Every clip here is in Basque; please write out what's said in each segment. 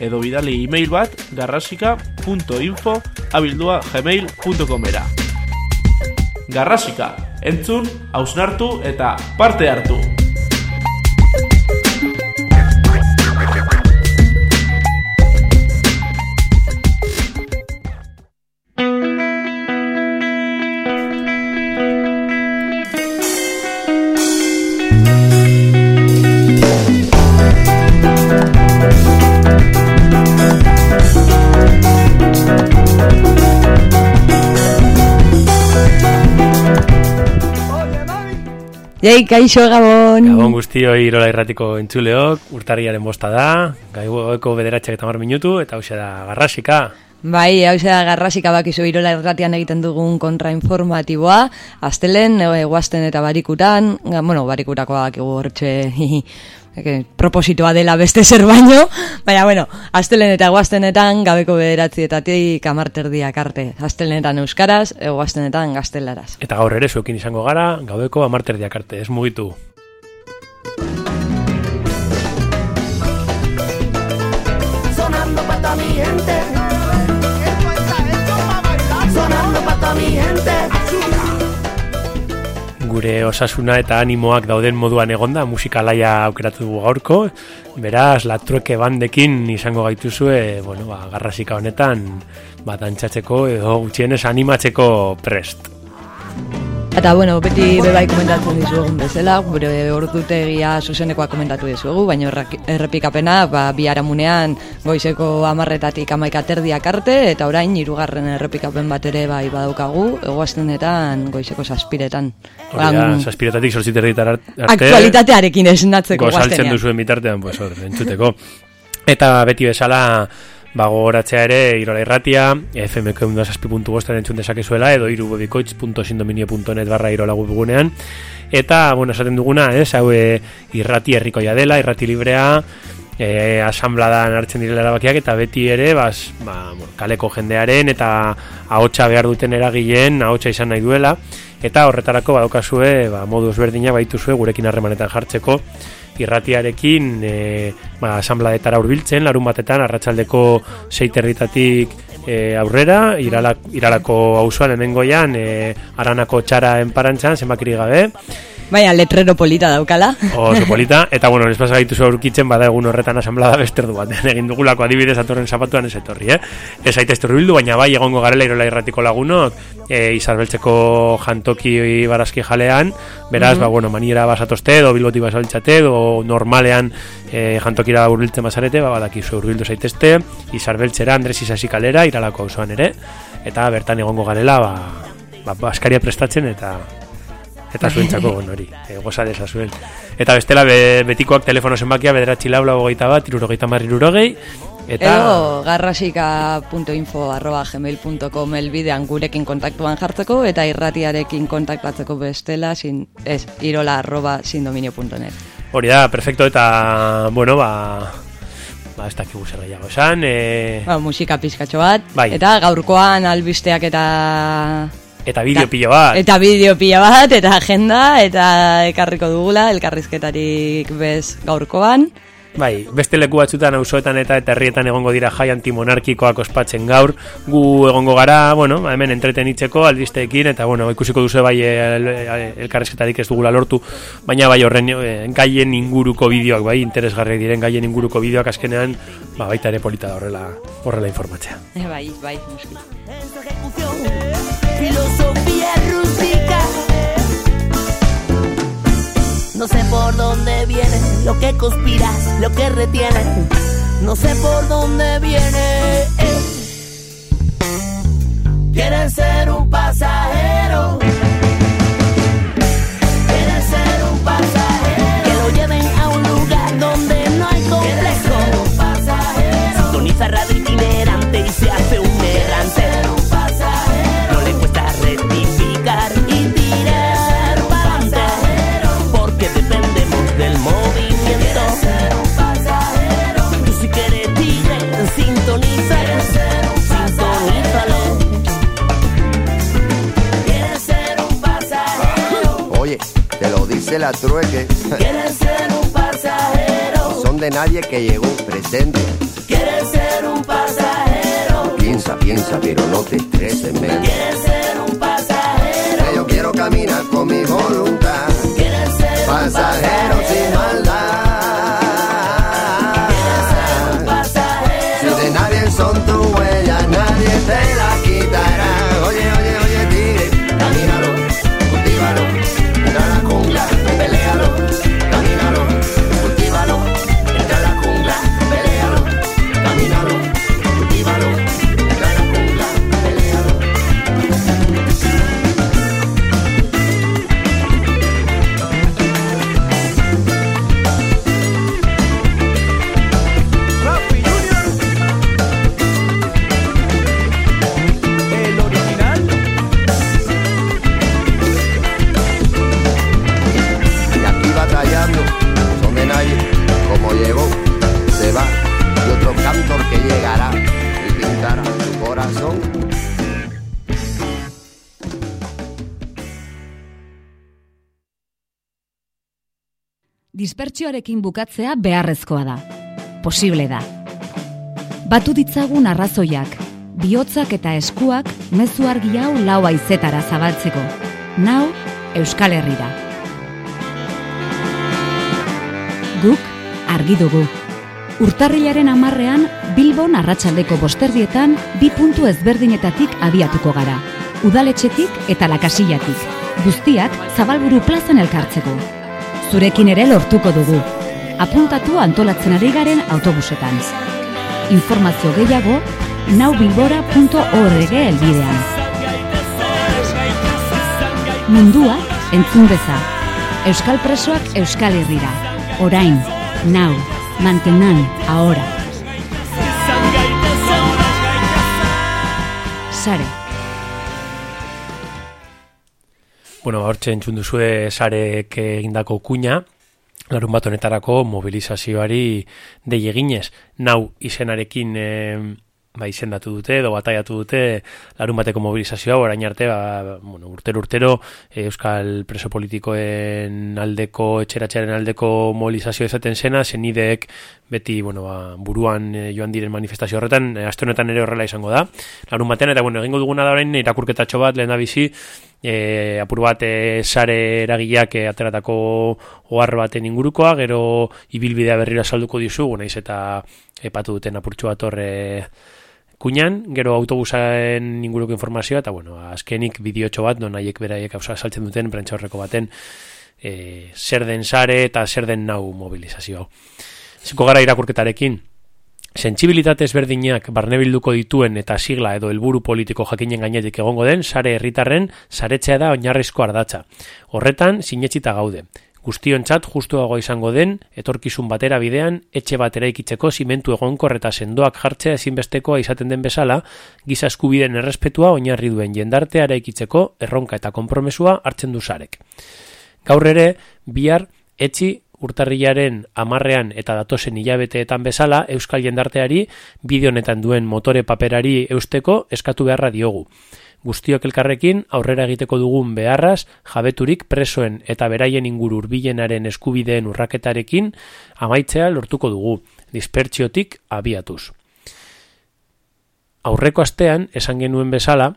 Edo bidali e-mail bat garrasika.info abildua gmail.com era. Garrasika, entzun, hausnartu eta parte hartu. Jai, kaixo, Gabon! Gabon guztio irola irratiko entzuleok, urtarriaren bosta da, gaiueko bederatxak eta mar minutu, eta hau da garrasika. Bai, hau da garrasika bakizu irola irratian egiten dugun kontrainformatiboa, astelen, eguazten eta barikutan, bueno, barikurakoak egu hortxe que propositoa dela beste zer baino, baina bueno, astelen eta guaztenetan gabeko bederatzietatik amarterdiak arte. Astelenetan euskaraz, guaztenetan gaztelaraz. Eta gaur ere zuekin izango gara, gabeko amarterdiak arte, ez mugitu. Gure osasuna eta animoak dauden moduan egonda musika laia aukeratu dugu gaurko. Beraz latrueke bandekin izango gaituzue bueno, ba, garrasika honetan bat antxatzeko edo gutxienez animatzeko prest Eta, bueno, beti bebai komentatzen dizuegun bezala, gure ordutegia zuzenekoa komentatu dizuegu, baina errepikapena, ba, bi aramunean goizeko amarretatik amaika terdiak arte, eta orain hirugarren errepikapen bat ere bai badaukagu, egoaztenetan goizeko saspiretan. Hori da, saspiretatik sortziterritar arte. Aktualitatearekin esnatzeko Gozaltzen guaztenean. duzuen bitartean, pues hor, entzuteko. Eta beti bezala, ba, gogoratzea ere, irola irratia, FMK egun puntu bostan entzun dezakezuela, edo irubodikoitz.sindominio.net barra irola webgunean. Eta, bueno, esaten duguna, ez, hau e, irrati herrikoia dela, irrati librea, e, asambladan hartzen direla erabakiak, eta beti ere, bas, ba, bueno, kaleko jendearen, eta ahotsa behar duten eragileen, ahotsa izan nahi duela, eta horretarako badokazue, ba, modu ezberdina baituzue gurekin harremanetan jartzeko, irratiarekin e, ba, asambladetara hurbiltzen, larun batetan, arratsaldeko seiterritatik e, aurrera, irala, iralako auzoan hemengoian, e, aranako txara enparantzan, zenbakiri gabe, Baina, letrero polita daukala. oso polita, eta bueno, les pasa gaitu aurkitzen bada egun horretan asamblada besterdu batean egin dugulako. Adibidez atorren zapatuan ez etorri, eh? Ez aita bildu, baina bai egongo garela irola irratiko lagunok, e, izarbeltzeko jantoki barazki jalean, beraz, ba, bueno, maniera basatozte, edo bilboti basabiltzate, edo normalean e, jantokira urbiltzen basarete, ba, badakizu urbildu zaitezte, izarbeltzera, Andres Isasi kalera, iralako auzoan ere, eta bertan egongo garela, ba, ba, baskaria prestatzen eta eta zuentzako bon hori, e, goza dezazuen. Eta bestela be, betikoak telefono zenbakia bederatzi laula hogeita bat, irurogeita marri irurogei, eta... Edo garrasika.info arroba gmail.com elbidean gurekin kontaktuan jartzeko eta irratiarekin kontaktatzeko bestela sin, ez, irola arroba sindominio.net Hori da, perfecto, eta, bueno, ba... Ba, ez dakigu zer gehiago esan, e, ba, musika pizkatxo bat Bai. eta gaurkoan albisteak eta eta bideo pilo bat. eta bideo pila bat eta agenda eta ekarriko dugula elkarrizketarik bez gaurkoan Bai, beste leku batzutan auzoetan eta eta herrietan egongo dira jai antimonarkikoak ospatzen gaur. Gu egongo gara, bueno, ba, hemen entretenitzeko albisteekin eta bueno, ikusiko duzu bai el, el, elkarrezketarik ez dugula lortu, baina bai horren eh, gaien inguruko bideoak, bai interesgarri diren gaien inguruko bideoak azkenean, ba baita ere polita horrela, horrela informatzea. e, bai, bai, noski. Filosofía rústica. No sé por dónde viene lo que conspiras, lo que retiene. No sé por dónde viene. Quieres ser un pasajero. La trueque. Quieres ser un pasajero. Son de nadie que llegó presente. Quieres ser un pasajero. Piensa, piensa, pero no te estreses, men. Quieres ser un pasajero. Que yo quiero caminar con mi voluntad. Quieres ser un Pasajero sin maldad. Dispertsioarekin bukatzea beharrezkoa da. Posible da. Batu ditzagun arrazoiak, bihotzak eta eskuak mezu argi hau lau aizetara zabaltzeko. Nau, Euskal Herrira. Guk argi dugu. Urtarrilaren amarrean, Bilbon arratsaldeko bosterdietan bi puntu ezberdinetatik abiatuko gara. Udaletxetik eta lakasillatik. Guztiak zabalburu plazan elkartzeko. Zurekin ere lortuko dugu. Apuntatu antolatzen ari garen autobusetan. Informazio gehiago naubilbora.org elbidean. Mundua entzun beza. Euskal presoak Euskal Herrira. Orain, nau, mantenan, ahora. Sare. Bueno, hortxe entzun duzue sarek egindako kuña, larun bat honetarako mobilizazioari dei eginez. Nau izenarekin eh, ba, izendatu dute edo bataiatu dute larun bateko mobilizazioa, orain arte, ba, bueno, urtero urtero eh, Euskal preso politikoen aldeko, etxeratxearen aldeko mobilizazio ezaten zena, zenideek beti, bueno, ba, buruan eh, joan diren manifestazio horretan, eh, aste honetan ere horrela izango da. Larun batean, eta bueno, egingo duguna da orain irakurketatxo bat, lehen da bizi, e, apur bat e, sare eragileak e, ateratako ohar baten ingurukoa, gero ibilbidea berrira salduko dizu, naiz eta epatu duten apurtxo bat horre kuñan, gero autobusaen inguruko informazioa, eta bueno, azkenik bideotxo bat, non haiek beraiek hausa saltzen duten, prentsa horreko baten, e, zer den sare eta zer den nau mobilizazio. Ziko gara irakurketarekin, Sentsibilitate ezberdinak barnebilduko dituen eta sigla edo helburu politiko jakinen gainetik egongo den sare herritarren saretzea da oinarrizko ardatza. Horretan sinetsita gaude. Guztiontzat justuago izango den etorkizun batera bidean etxe batera ikitzeko zimentu egonkor eta sendoak jartzea ezinbestekoa izaten den bezala, giza eskubideen errespetua oinarri duen jendarteara ikitzeko erronka eta konpromesua hartzen du sarek. Gaur ere, bihar etxi urtarrilaren amarrean eta datosen hilabeteetan bezala Euskal Jendarteari bide honetan duen motore paperari eusteko eskatu beharra diogu. Guztiok elkarrekin aurrera egiteko dugun beharraz jabeturik presoen eta beraien inguru hurbilenaren eskubideen urraketarekin amaitzea lortuko dugu, dispertsiotik abiatuz. Aurreko astean, esan genuen bezala,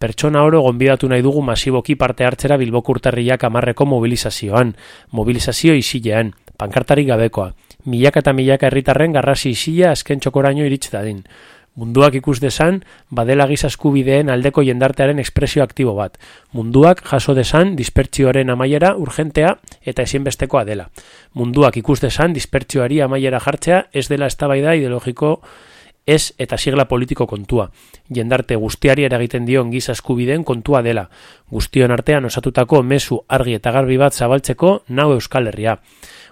pertsona oro gonbidatu nahi dugu masiboki parte hartzera bilboko urtarriak amarreko mobilizazioan, mobilizazio isilean, pankartarik gabekoa, milaka eta milaka herritarren garrasi isila azken txokoraino iritz dadin. Munduak ikus desan, badela gizaskubideen aldeko jendartearen ekspresio aktibo bat. Munduak jaso desan dispertsioaren amaiera urgentea eta ezinbestekoa dela. Munduak ikus desan dispertsioari amaiera jartzea ez dela eztabaida ideologiko ez eta sigla politiko kontua. Jendarte guztiari eragiten dion giza eskubideen kontua dela. Guztion artean osatutako mezu argi eta garbi bat zabaltzeko nau Euskal Herria.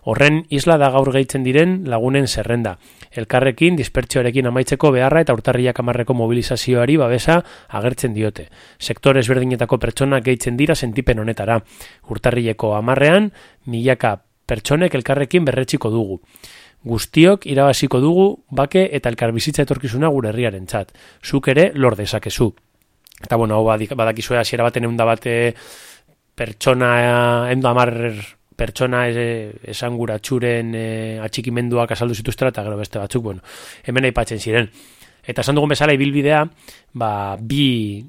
Horren isla da gaur gehitzen diren lagunen zerrenda. Elkarrekin dispertsioarekin amaitzeko beharra eta urtarriak amarreko mobilizazioari babesa agertzen diote. Sektore ezberdinetako pertsona gehitzen dira sentipen honetara. Urtarrileko amarrean, milaka pertsonek elkarrekin berretxiko dugu guztiok irabaziko dugu bake eta elkarbizitza etorkizuna gure herriaren txat. Zuk ere lor dezakezu. Eta bueno, hau badakizu hasiera baten eunda bate pertsona, eunda amar pertsona esan gura txuren e, atxikimenduak azaldu zituztera eta gero beste batzuk, bueno, hemen aipatzen ziren. Eta esan dugun bezala ibilbidea, ba, bi,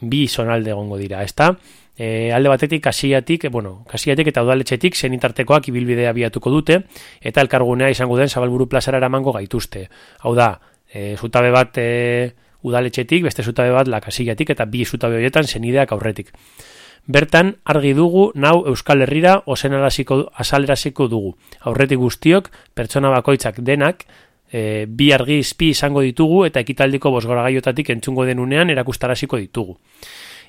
bi zonalde egongo dira, ezta? E, alde batetik kasiatik, e, bueno, kasiatik eta udaletxetik zenitartekoak ibilbidea biatuko dute, eta elkargunea izango den zabalburu plazara eramango gaituzte. Hau da, e, zutabe bat e, udaletxetik, beste zutabe bat lakasiatik, eta bi zutabe horietan zenideak aurretik. Bertan, argi dugu, nau Euskal Herrira ozen azaleraziko dugu. Aurretik guztiok, pertsona bakoitzak denak, e, bi argi izpi izango ditugu eta ekitaldiko bosgora gaiotatik entzungo denunean erakustaraziko ditugu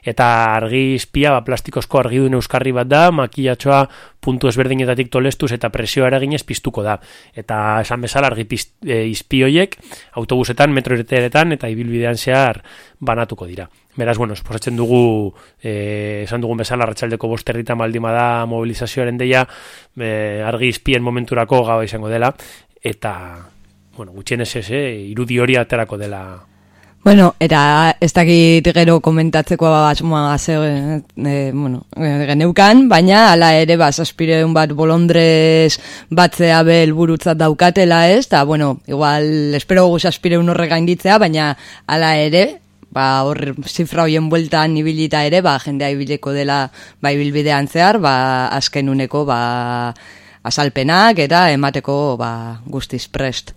eta argi izpia ba, plastikozko argidun euskarri bat da, makilatxoa puntu ezberdinetatik tolestuz eta presioa eraginez piztuko da. Eta esan bezala argi e, izpioiek autobusetan, metroeteretan eta ibilbidean zehar banatuko dira. Beraz, bueno, esposatzen dugu, e, esan dugun bezala, ratxaldeko bosterrita maldima da mobilizazioaren deia, e, argi izpien momenturako gaua izango dela, eta, bueno, gutxien ez ez, irudi hori aterako dela Bueno, eta ez dakit gero komentatzeko asmoa ze, e, bueno, e, geneukan, baina ala ere ba, saspireun bat bolondrez batzea bel burutzat daukatela ez, eta bueno, igual espero gu saspireun horre gainditzea, baina ala ere, ba, hor zifra hoien bueltan ibilita ere, ba, jendea ibileko dela ba, ibilbidean zehar, ba, azken uneko ba, asalpenak eta emateko ba, guztiz prest.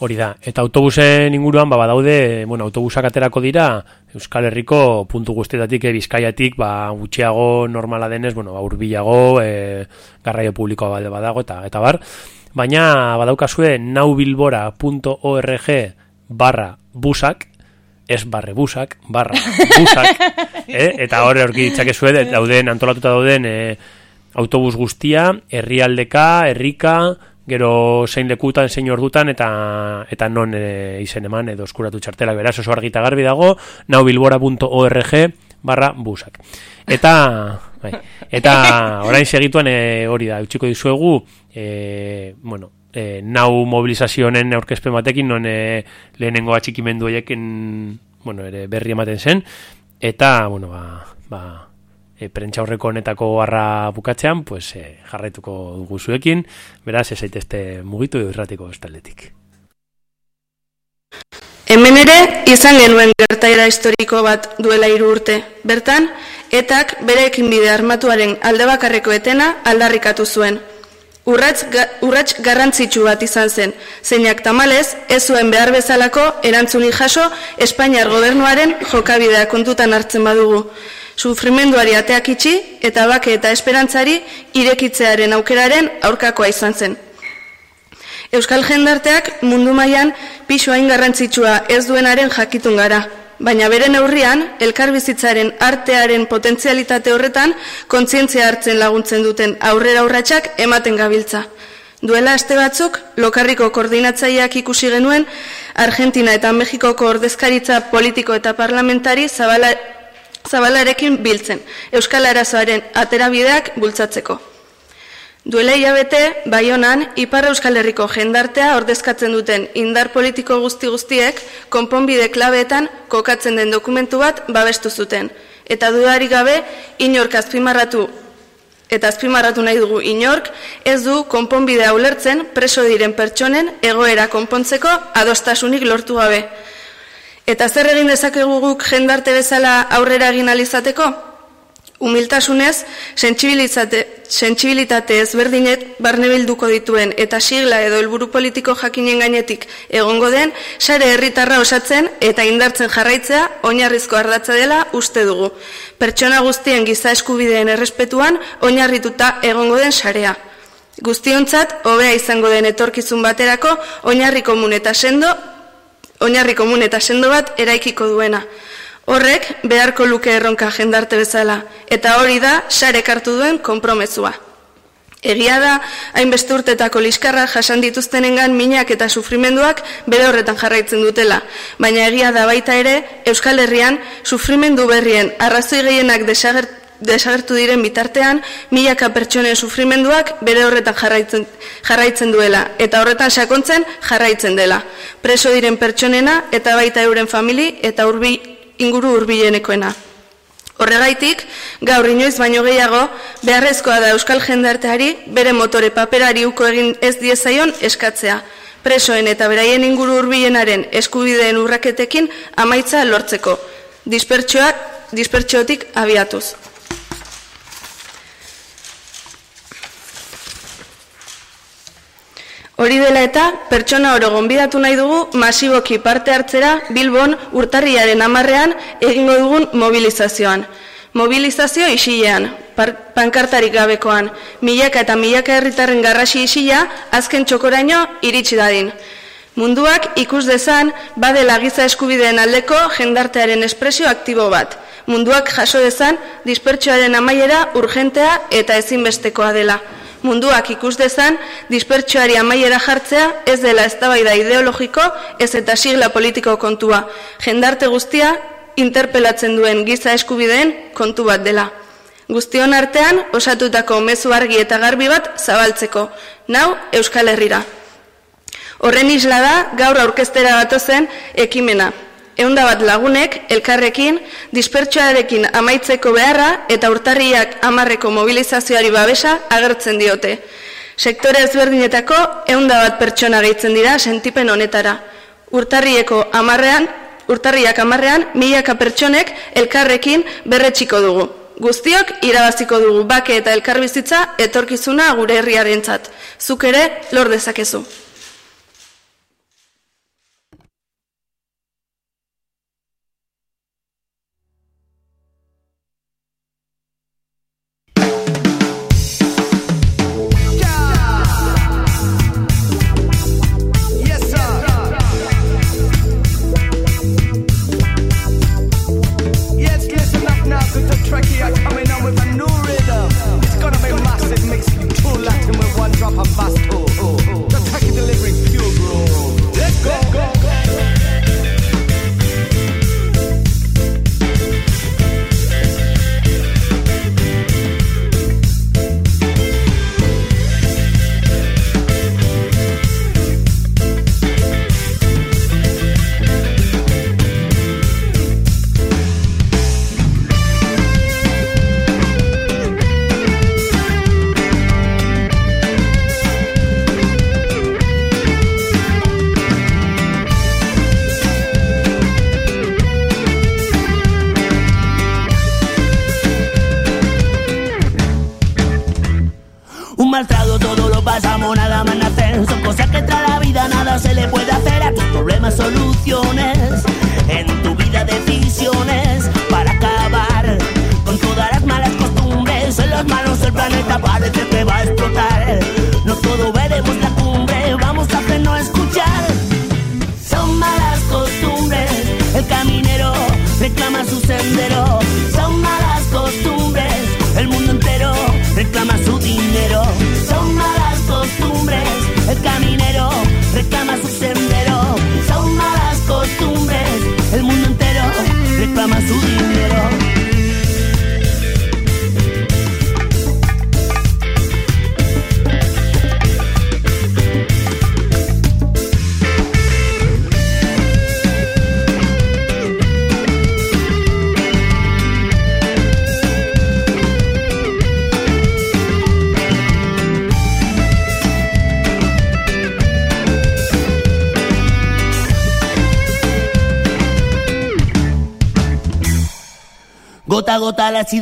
Hori da, eta autobusen inguruan ba, badaude, bueno, autobusak aterako dira Euskal Herriko puntu guztietatik, e, Bizkaiatik, ba, gutxiago normala denez, bueno, ba, urbilago, e, garraio publikoa balde badago, eta eta bar. Baina badaukazue naubilbora.org barra busak, ez barre busak, barra busak, eh? eta horre horki ditzakezue, dauden, antolatuta dauden e, autobus guztia, herrialdeka, herrika, gero zein lekutan, zein ordutan, eta eta non e, izen eman, edo eskuratu txartelak beraz, oso argita garbi dago, naubilbora.org barra busak. Eta, bai, eta orain segituan e, hori da, utxiko dizuegu, e, bueno, e, nau mobilizazioen aurkezpen batekin, non e, lehenengo atxikimendu bueno, ere berri ematen zen, eta, bueno, ba, ba, e, prentsa horreko honetako harra bukatzean, pues, e, jarraituko dugu zuekin, beraz, ez aitezte mugitu irratiko estaldetik. Hemen ere, izan genuen gertaera historiko bat duela hiru urte. Bertan, etak bere ekinbide armatuaren alde bakarreko etena aldarrikatu zuen. Urrats, ga, urrats garrantzitsu bat izan zen, zeinak tamalez, ez zuen behar bezalako erantzuni jaso Espainiar gobernuaren jokabidea kontutan hartzen badugu sufrimenduari ateak itxi eta bake eta esperantzari irekitzearen aukeraren aurkakoa izan zen. Euskal jendarteak mundu mailan pisu hain garrantzitsua ez duenaren jakitun gara, baina bere neurrian elkarbizitzaren artearen potentzialitate horretan kontzientzia hartzen laguntzen duten aurrera urratsak ematen gabiltza. Duela aste batzuk, lokarriko koordinatzaileak ikusi genuen, Argentina eta Mexikoko ordezkaritza politiko eta parlamentari zabala, zabalarekin biltzen, Euskal Arazoaren aterabideak bultzatzeko. Duela hilabete, Baionan, Ipar Euskal Herriko jendartea ordezkatzen duten indar politiko guzti guztiek konponbide klabeetan kokatzen den dokumentu bat babestu zuten. Eta dudari gabe, inork azpimarratu eta azpimarratu nahi dugu inork, ez du konponbidea ulertzen preso diren pertsonen egoera konpontzeko adostasunik lortu gabe. Eta zer egin dezakegu guk jendarte bezala aurrera egin alizateko? Humiltasunez, sentsibilitate ezberdinet barnebilduko dituen eta sigla edo helburu politiko jakinen gainetik egongo den, sare herritarra osatzen eta indartzen jarraitzea oinarrizko ardatza dela uste dugu. Pertsona guztien giza eskubideen errespetuan oinarrituta egongo den sarea. Guztiontzat, hobea izango den etorkizun baterako, oinarri komun eta sendo oinarri komun eta sendo bat eraikiko duena. Horrek beharko luke erronka jendarte bezala, eta hori da sarek hartu duen konpromezua. Egia da, hainbeste urtetako liskarra jasan dituztenengan minak eta sufrimenduak bere horretan jarraitzen dutela, baina egia da baita ere, Euskal Herrian sufrimendu berrien arrazoi gehienak desagert, desagertu diren bitartean, milaka pertsonen sufrimenduak bere horretan jarraitzen, jarraitzen duela, eta horretan sakontzen jarraitzen dela. Preso diren pertsonena eta baita euren famili eta urbi, inguru hurbilenekoena. Horregaitik, gaur inoiz baino gehiago, beharrezkoa da Euskal Jendarteari bere motore paperari uko egin ez diezaion eskatzea. Presoen eta beraien inguru hurbilenaren eskubideen urraketekin amaitza lortzeko. Dispertsioak dispertsiotik abiatuz. Hori dela eta, pertsona oro gonbidatu nahi dugu masiboki parte hartzera Bilbon urtarriaren amarrean egingo dugun mobilizazioan. Mobilizazio isilean, pankartarik gabekoan, milaka eta milaka herritarren garrasi isila azken txokoraino iritsi dadin. Munduak ikus dezan badela giza eskubideen aldeko jendartearen espresio aktibo bat. Munduak jaso dezan dispertsioaren amaiera urgentea eta ezinbestekoa dela munduak ikus dezan, dispertsioari amaiera jartzea ez dela eztabaida ideologiko ez eta sigla politiko kontua. Jendarte guztia interpelatzen duen giza eskubideen kontu bat dela. Guztion artean osatutako mezu argi eta garbi bat zabaltzeko, nau Euskal Herrira. Horren isla da gaur aurkeztera gatozen ekimena, eunda bat lagunek, elkarrekin, dispertsoarekin amaitzeko beharra eta urtarriak amarreko mobilizazioari babesa agertzen diote. Sektore ezberdinetako eunda bat pertsona gehitzen dira sentipen honetara. Urtarrieko amarrean, urtarriak amarrean, milaka pertsonek elkarrekin berretxiko dugu. Guztiok irabaziko dugu bake eta elkarbizitza etorkizuna gure herriarentzat. Zuk ere lor dezakezu.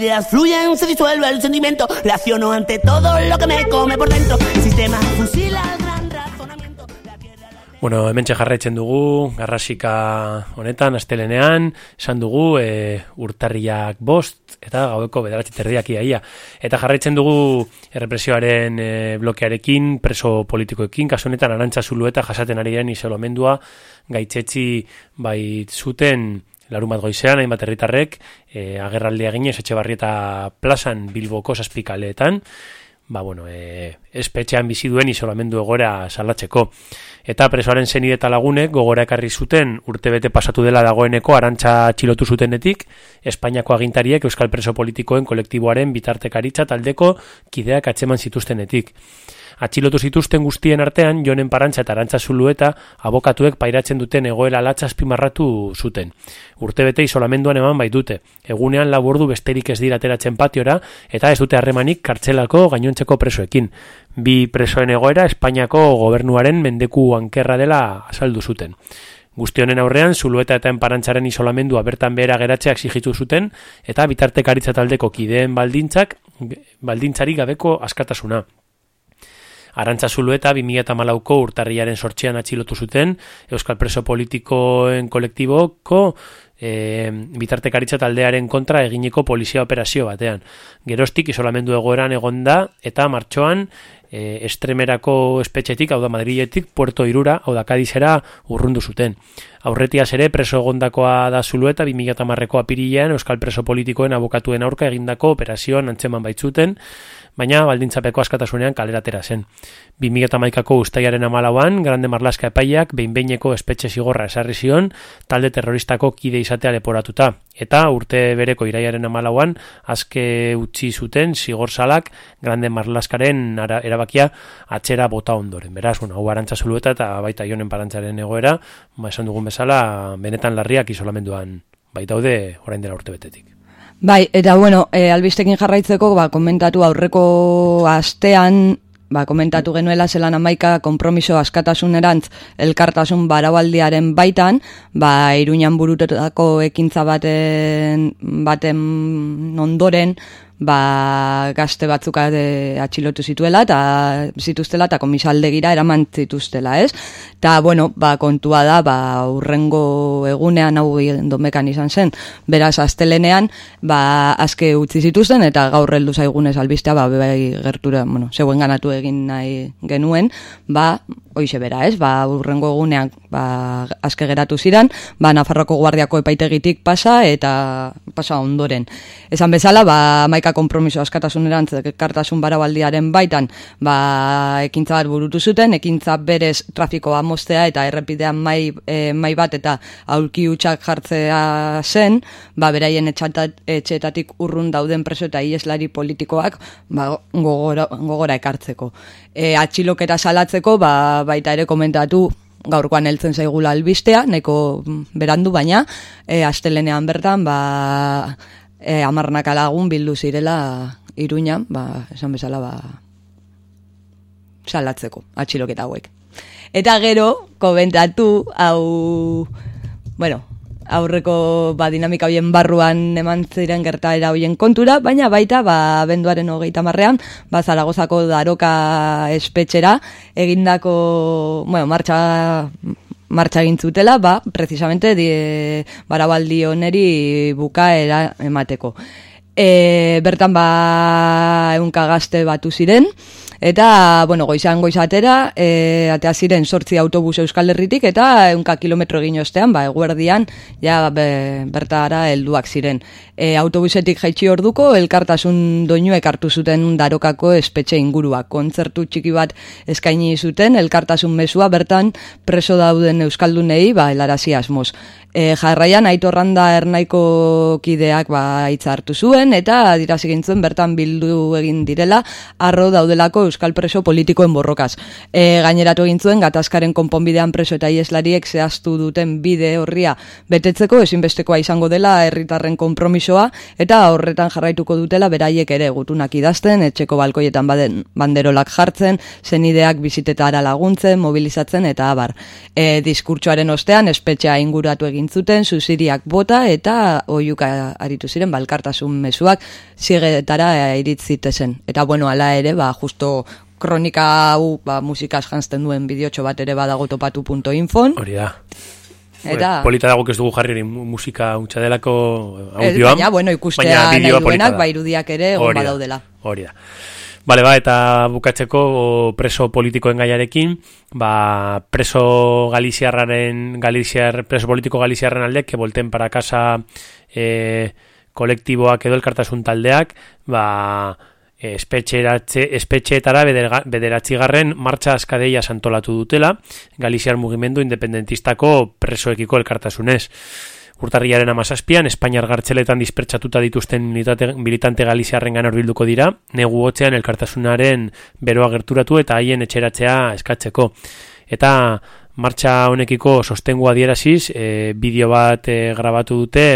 Ideas fluyen, se disuelve el sentimiento. Reacciono ante todo lo que me come por dentro. El sistema fusila el gran razonamiento. La la Bueno, hemen jarraitzen dugu, garrasika honetan, astelenean, esan dugu, e, urtarriak bost, eta gaueko bederatzi terdiak iaia. Eta jarraitzen dugu errepresioaren e, blokearekin, preso politikoekin, kasu honetan arantza zulu eta jasaten ari den isolomendua, gaitzetzi bai zuten larun bat goizean, hainbat herritarrek, e, agerraldia ginez, etxe barrieta plazan bilboko saspikaleetan, ba, bueno, e, espetxean bizi duen isolamendu egora salatzeko. Eta presoaren zenide eta lagunek gogora ekarri zuten urtebete pasatu dela dagoeneko arantza txilotu zutenetik, Espainiako agintariek Euskal Preso Politikoen kolektiboaren bitartekaritza taldeko kideak atzeman zituztenetik. Atxilotu zituzten guztien artean, jonen parantza eta arantza zulueta abokatuek pairatzen duten egoera latza azpimarratu zuten. Urtebete isolamenduan eman bai dute. Egunean lau ordu besterik ez dira ateratzen patiora eta ez dute harremanik kartzelako gainontzeko presoekin. Bi presoen egoera Espainiako gobernuaren mendeku ankerra dela azaldu zuten. Guzti honen aurrean, zulueta eta enparantzaren isolamendua bertan behera geratzeak exigitu zuten, eta bitartekaritza taldeko kideen baldintzak, baldintzari gabeko askatasuna. Arantza Zulueta 2008ko urtarriaren sortxean atxilotu zuten Euskal Preso Politikoen kolektiboko e, bitartekaritza taldearen kontra eginiko polizia operazio batean. Gerostik isolamendu egoeran egonda eta martxoan e, estremerako espetxetik, hau da Madriletik, Puerto Irura, hau da Kadizera urrundu zuten. Aurretiaz ere preso egondakoa da Zulueta 2008ko apirilean Euskal Preso Politikoen abokatuen aurka egindako operazioan antzeman baitzuten, baina baldintzapeko askatasunean kaleratera zen. 2008ko ustaiaren amalauan, Grande Marlaska epaiak behinbeineko espetxe zigorra esarri zion, talde terroristako kide izatea leporatuta. Eta urte bereko iraiaren amalauan, azke utzi zuten zigor salak Grande Marlaskaren ara, erabakia atxera bota ondoren. Beraz, bueno, hau arantza zulueta eta baita jonen parantzaren egoera, ba, esan dugun bezala, benetan larriak isolamenduan baitaude orain dela urte betetik. Bai, eta bueno, e, albistekin jarraitzeko, ba, komentatu aurreko astean, ba, komentatu genuela zelan amaika kompromiso askatasunerantz elkartasun baraualdiaren baitan, ba, iruñan burutako ekintza baten, baten ondoren, ba, gazte batzuk e, atxilotu zituela eta zituztela eta komisaldegira eraman zituztela, ez? Ta bueno, ba, kontua da, ba, urrengo egunean hau domekan izan zen, beraz astelenean, ba, azke utzi zituzten eta gaur heldu zaigunez albistea, ba, bai gertura, bueno, zeuen ganatu egin nahi genuen, ba, hoize bera, ez? Ba, urrengo egunean ba, azke geratu ziren, ba, Nafarroko guardiako epaitegitik pasa eta pasa ondoren. Esan bezala, ba, maika kompromiso askatasunerantz kartasun barabaldiaren baitan, ba, ekintza bat burutu zuten, ekintza berez trafikoa mostea eta errepidean mai, e, mai bat eta aulki utxak jartzea zen, ba, beraien etxatat, etxetatik urrun dauden preso eta ieslari politikoak ba, gogora, gogora ekartzeko. E, atxiloketa salatzeko, ba, baita ere komentatu gaurkoan heltzen zaigula albistea, neko berandu baina, e, astelenean bertan, ba, e, amarnak alagun bildu zirela iruña, ba, esan bezala, ba, salatzeko, atxiloketa hauek. Eta gero, komentatu, hau, bueno, aurreko ba, dinamika hoien barruan eman ziren gertaera hoien kontura, baina baita ba, benduaren hogeita marrean, ba, Zaragozako daroka espetxera, egindako, bueno, martxa martxa egin zutela, ba, precisamente die, barabaldi oneri bukaera emateko. E, bertan ba eunka gazte batu ziren, eta, bueno, goizan goizatera, e, atea ziren sortzi autobus Euskal Herritik, eta eunka kilometro egin ostean, ba, eguerdian, ja, be, bertara helduak ziren. E, autobusetik jaitsi orduko, elkartasun doinuek hartu zuten darokako espetxe ingurua. Kontzertu txiki bat eskaini zuten, elkartasun mesua bertan preso dauden Euskaldunei, ba, helarazi asmoz. E, jarraian aitorranda ernaiko kideak ba hartu zuen eta adirazi gintzuen bertan bildu egin direla arro daudelako euskal preso politikoen borrokaz. E, gaineratu egin zuen gatazkaren konponbidean preso eta ieslariek zehaztu duten bide horria betetzeko ezinbestekoa izango dela herritarren konpromisoa eta horretan jarraituko dutela beraiek ere gutunak idazten, etxeko balkoietan baden banderolak jartzen, zenideak bizitetara laguntzen, mobilizatzen eta abar. E, diskurtsoaren ostean espetxea inguratu egin zuten, zuziriak bota eta oiuka aritu ziren balkartasun mezuak zigetara iritzitezen. Eta bueno, ala ere, ba, justo kronika hau ba, musikaz jantzten duen bideotxo bat ere badago topatu.infon. Hori da. Eta- Polita dago ez dugu jarri musika untxa delako audioan. baina, bueno, ikustea nahi duenak, ba, irudiak ere Hori da, badaudela. Hori da. Bale, ba, eta bukatzeko preso politikoen gaiarekin, ba, preso galiziarraren, galiziar, preso politiko galiziarren aldeak, que volten para casa e, kolektiboak edo elkartasun taldeak, ba, espetxeetara bederatzigarren martxa askadeia santolatu dutela, galiziar mugimendu independentistako presoekiko elkartasunez. Urtarriaren amazazpian, Espainiar gartxeletan dispertsatuta dituzten militante galiziarren ganar bilduko dira, negu hotzean elkartasunaren beroa gerturatu eta haien etxeratzea eskatzeko. Eta martxa honekiko sostengu adieraziz, e, bideo bat e, grabatu dute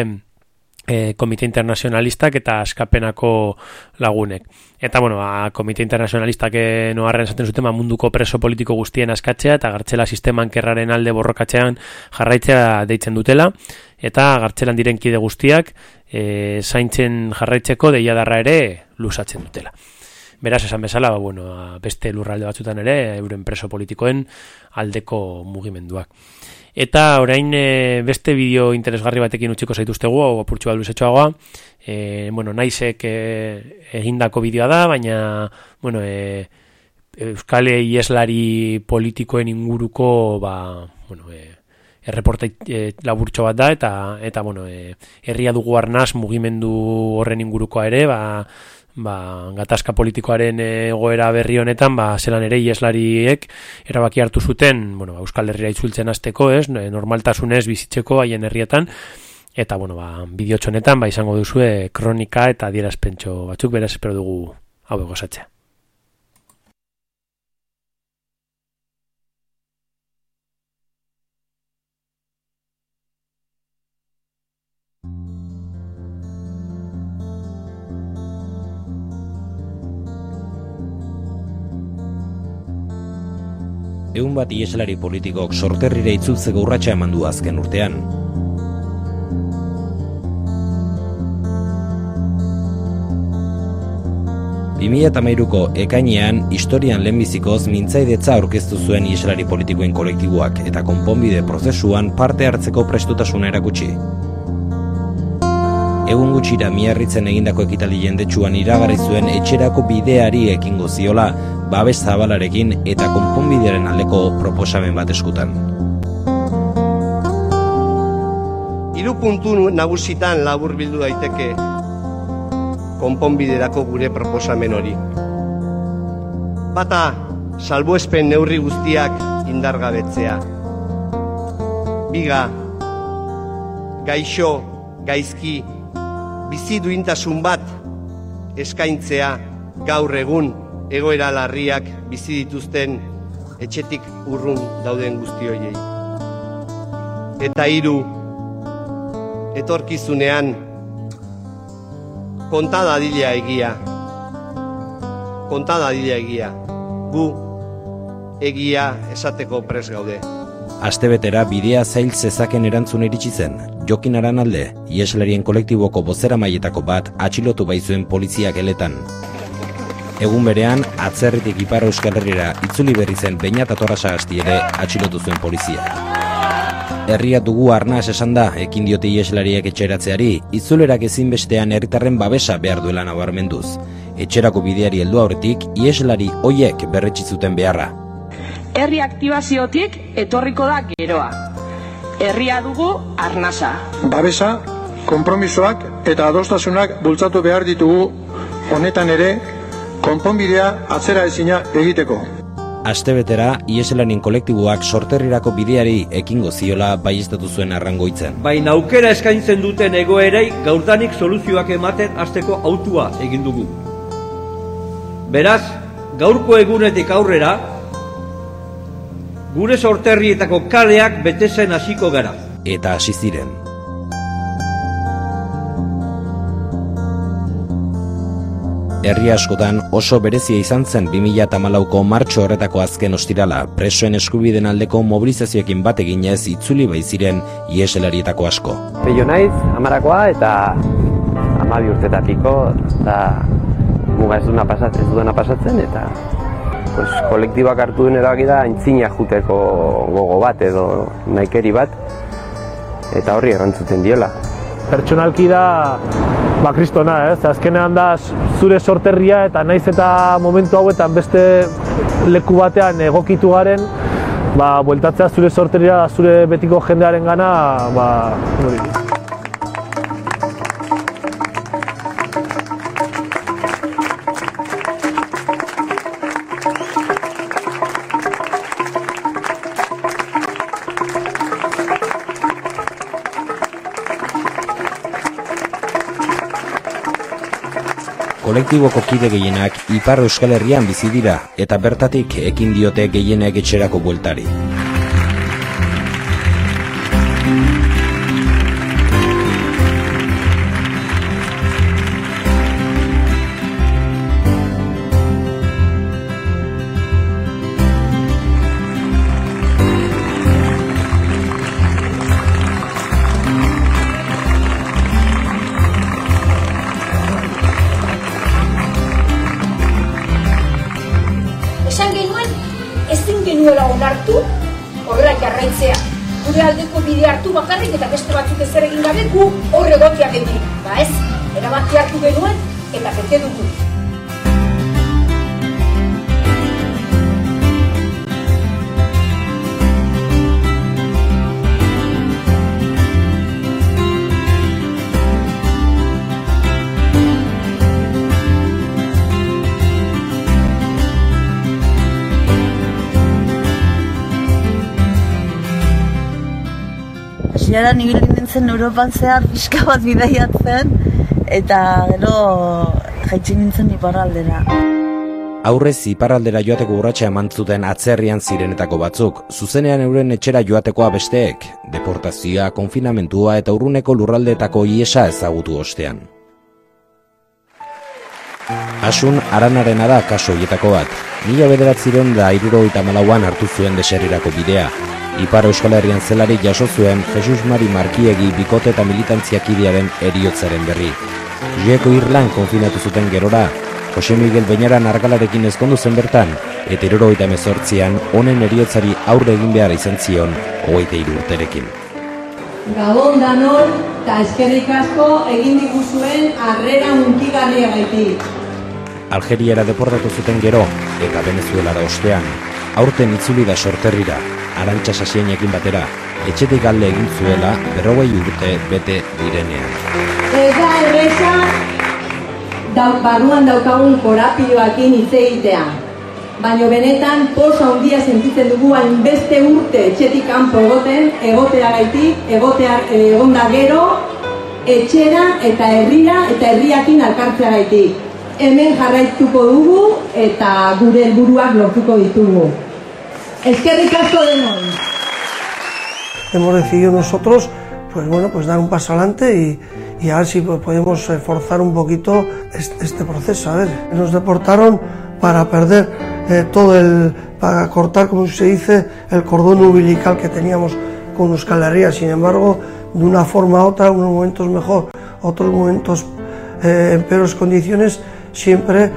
e, Komite Internacionalistak eta askapenako lagunek. Eta, bueno, ba, Komite Internacionalistak e, noarren esaten zuten, ba, munduko preso politiko guztien askatzea eta gartxela sisteman kerraren alde borrokatzean jarraitzea deitzen dutela, eta gartxelan diren kide guztiak e, zaintzen jarraitzeko deiadarra ere lusatzen dutela. Beraz, esan bezala, ba, bueno, a, beste lurralde batzutan ere, euren preso politikoen aldeko mugimenduak. Eta orain e, beste bideo interesgarri batekin utziko zaituztegu, hau apurtxu bat luzetxoagoa, e, bueno, naizek e, egindako bideoa da, baina, bueno, e, Euskal Ieslari politikoen inguruko, ba, bueno, e, erreporta e, laburtxo bat da, eta, eta bueno, e, herria dugu arnaz mugimendu horren ingurukoa ere, ba, ba, gatazka politikoaren egoera berri honetan, ba, zelan ere ieslariek erabaki hartu zuten, bueno, ba, Euskal Herria itzultzen hasteko, ez, normaltasunez bizitzeko haien herrietan, eta, bueno, ba, bideotxo honetan, ba, izango duzue kronika eta adierazpentxo batzuk, beraz, espero dugu hau gozatzea. Egun bat ieslari politikok sorterrire itzultzeko urratsa eman du azken urtean. Bimila mairuko ekainean, historian lehenbizikoz mintzaidetza aurkeztu zuen ieslari politikoen kolektiboak eta konponbide prozesuan parte hartzeko prestutasuna erakutsi. Egun gutxira miarritzen egindako ekitaldi jendetsuan iragarri zuen etxerako bideari ekingo ziola, babes zabalarekin eta konponbidearen aldeko proposamen bat eskutan. Hiru puntu nagusitan labur bildu daiteke konponbiderako gure proposamen hori. Bata, salbuespen neurri guztiak indargabetzea. Biga, gaixo, gaizki, bizi duintasun bat eskaintzea gaur egun egoera larriak bizi dituzten etxetik urrun dauden guzti horiei. Eta hiru etorkizunean konta dadila egia. Konta dadila egia. Gu egia esateko pres gaude. Astebetera bidea zail zezaken erantzun iritsi zen, Jokin Aranalde, ieslarien kolektiboko bozera maietako bat atxilotu baizuen poliziak eletan. Egun berean, atzerritik ipar euskal herrira itzuli berri zen Beñat Atorrasa ere atxilotu zuen polizia. Herria dugu arnaz esan da, ekin diote ieslariek etxeratzeari, itzulerak ezinbestean herritarren babesa behar duela nabarmenduz. Etxerako bideari heldu aurretik, ieslari hoiek berretsi zuten beharra. Herri aktibaziotik etorriko da geroa. Herria dugu arnasa. Babesa, konpromisoak eta adostasunak bultzatu behar ditugu honetan ere konponbidea atzera ezina egiteko. Astebetera, ieselanin kolektiboak sorterrirako bideari ekingo ziola baiestatu zuen arrangoitzen. Baina aukera eskaintzen duten egoerei gaurdanik soluzioak ematen hasteko autua egin dugu. Beraz, gaurko egunetik aurrera, gure sorterrietako kaleak betezen hasiko gara. Eta hasi ziren. Herri askotan oso berezia izan zen 2008ko martxo horretako azken ostirala, presoen eskubiden aldeko mobilizazioekin bat eginez itzuli baiziren ieselarietako asko. Peio naiz, amarakoa eta amabi urtetatiko, eta muga ez duna pasatzen, ez duna pasatzen, eta pues, kolektibak hartu duen erabaki da aintzina juteko gogo bat edo naikeri bat, eta horri erantzuten diola. Pertsonalki da ba, kristona, ez? Azkenean da zure sorterria eta naiz eta momentu hauetan beste leku batean egokitu garen, ba, bueltatzea zure sorterria, zure betiko jendearen gana, ba, kolektiboko kide gehienak Ipar Euskal Herrian bizi dira eta bertatik ekin diote gehienek etxerako bueltari. Nintzen Europan zehar pixka bat bidaiatzen eta gero jaitsi nintzen iparraldera. Aurrez iparraldera joateko urratxa eman zuten atzerrian zirenetako batzuk, zuzenean euren etxera joatekoa besteek, deportazioa, konfinamentua eta urruneko lurraldeetako iesa ezagutu ostean. Asun aranarena da kaso hietako bat. Mila bederatziron da iruro eta malauan hartu zuen deserrirako bidea, Ipar Euskal Herrian zelari jaso zuen Jesus Mari Markiegi bikote eta militantziak idearen eriotzaren berri. Gieko Irlan konfinatu zuten gerora, Jose Miguel Beñaran argalarekin ezkondu zen bertan, eta iroro eta mezortzian, honen eriotzari aurre egin behar izan zion, hogeite irurterekin. Gabon danon, eta eskerrik asko egin diguzuen arrera munkigarria gaitik. Algeriara deportatu zuten gero, eta Venezuelara ostean, aurten itzuli da sorterrira, arantxa sasienekin batera, etxetik galde egin zuela berrogei urte bete direnean. Ez da erreza, dau, barruan daukagun korapioakin hitz egitea. Baina benetan posa handia sentitzen dugu hainbeste urte etxetik kanpo egoten, egotea gaitik, egotea egonda gero, etxera eta herrira eta herriakin alkartzea gaitik. Hemen jarraituko dugu eta gure helburuak lortuko ditugu. Eskerrik asko de Hemos decidido nosotros, pues bueno, pues dar un paso adelante y, a ver si podemos forzar un poquito este, proceso. A ver, nos deportaron para perder eh, todo el, para cortar, como se dice, el cordón umbilical que teníamos con Euskal Herria. Sin embargo, de una forma a otra, unos momentos mejor, otros momentos eh, en peores condiciones, siempre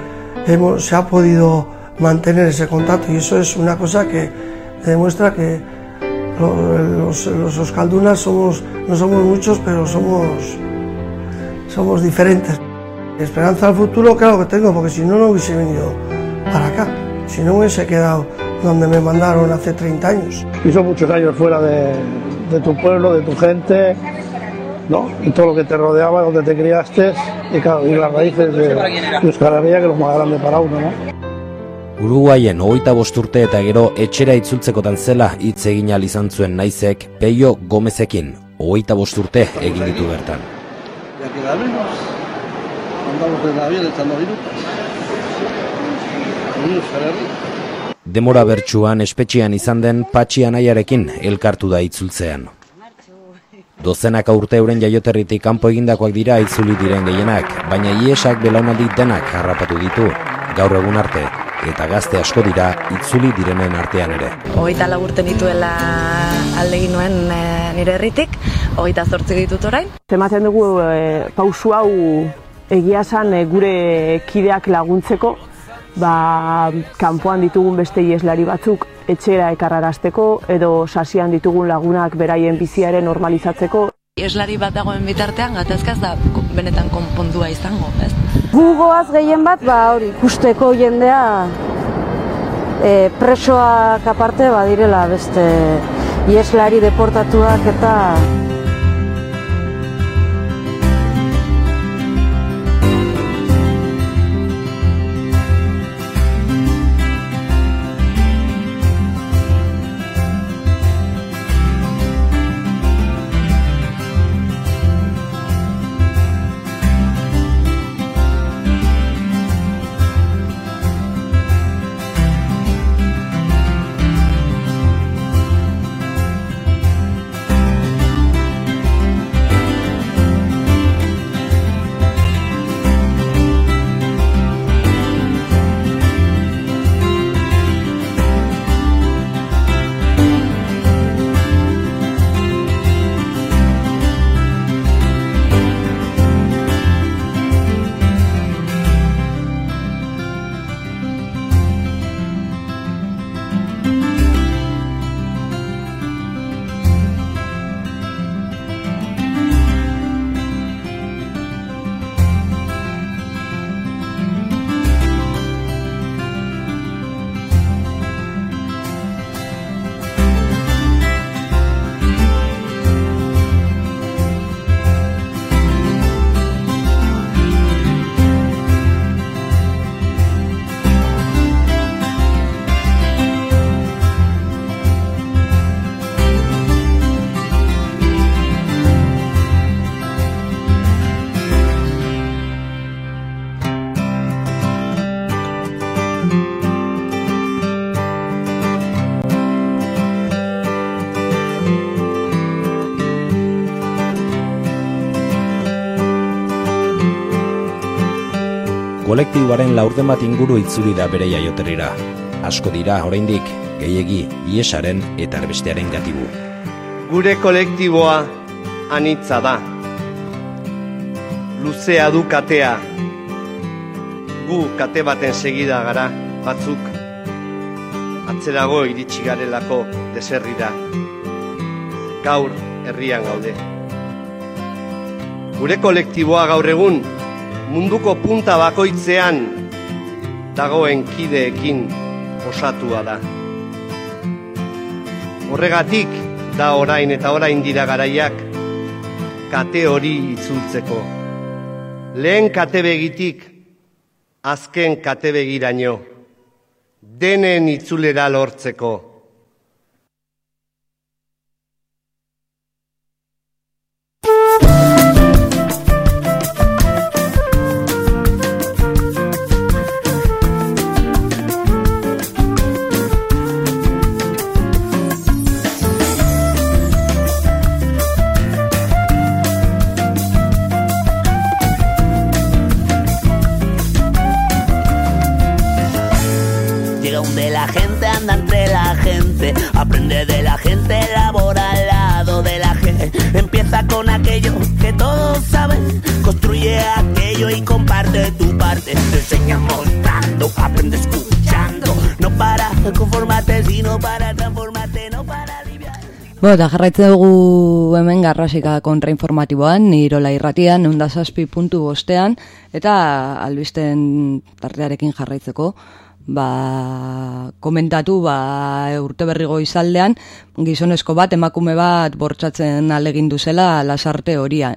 hemos, se ha podido mantener ese contacto y eso es una cosa que demuestra que lo- los, los somos, no somos muchos, pero somos, somos diferentes. Esperanza al futuro, claro que tengo, porque si no, no hubiese venido para acá. Si no, hubiese quedado donde me mandaron hace 30 años. Y son muchos años fuera de, de tu pueblo, de tu gente, ¿no? Y todo lo que te rodeaba, donde te criaste, y claro, y las raíces de, de Euskal Herria, que es lo más grande para uno, ¿no? Uruguaien hogeita urte eta gero etxera itzultzekotan zela hitz egin izan zuen naizek Peio Gomezekin. Hogeita urte egin ditu bertan. Demora bertsuan espetxian izan den patxi anaiarekin elkartu da itzultzean. Dozenaka urte euren jaioterritik kanpo egindakoak dira itzuli diren gehienak, baina iesak belaunaldi denak harrapatu ditu, gaur egun arte, eta gazte asko dira itzuli direnen artean ere. Hogeita lagurten dituela aldegin nuen e, nire herritik, hogeita zortzi ditut orain. Ematen dugu e, pausu hau egia esan e, gure kideak laguntzeko, ba, kanpoan ditugun beste ieslari batzuk etxera ekarrarazteko edo sasian ditugun lagunak beraien biziaren normalizatzeko. Ieslari bat dagoen bitartean, gatazkaz da benetan konpontua izango, ez? Gugoaz gehien bat, ba hori, ikusteko jendea e, presoak aparte badirela beste ieslari deportatuak eta Kolektiboaren laurden bat inguru itzuli da bere jaioterrira. Asko dira oraindik gehiegi iesaren eta erbestearen gatibu. Gure kolektiboa anitza da. Luzea du katea. Gu kate baten segida gara, batzuk. Atzerago iritsi garelako deserrira. Gaur herrian gaude. Gure kolektiboa gaur egun munduko punta bakoitzean dagoen kideekin osatua da. Horregatik da orain eta orain dira garaiak kate hori itzultzeko. Lehen kate begitik azken kate begiraino. Denen itzulera lortzeko. Gente, aprende de la gente, labora al lado de la gente, empieza con construye aquello y comparte tu parte. Te enseña mostrando, aprende escuchando. No para conformarte, sino para transformarte, no para aliviar. Bo, eta jarraitzen dugu hemen garrasika kontrainformatiboan, irola irratian, eundazazpi puntu bostean, eta albisten tartearekin jarraitzeko, ba, komentatu ba, urte berrigo izaldean, gizonezko bat, emakume bat bortsatzen alegindu zela lasarte horian.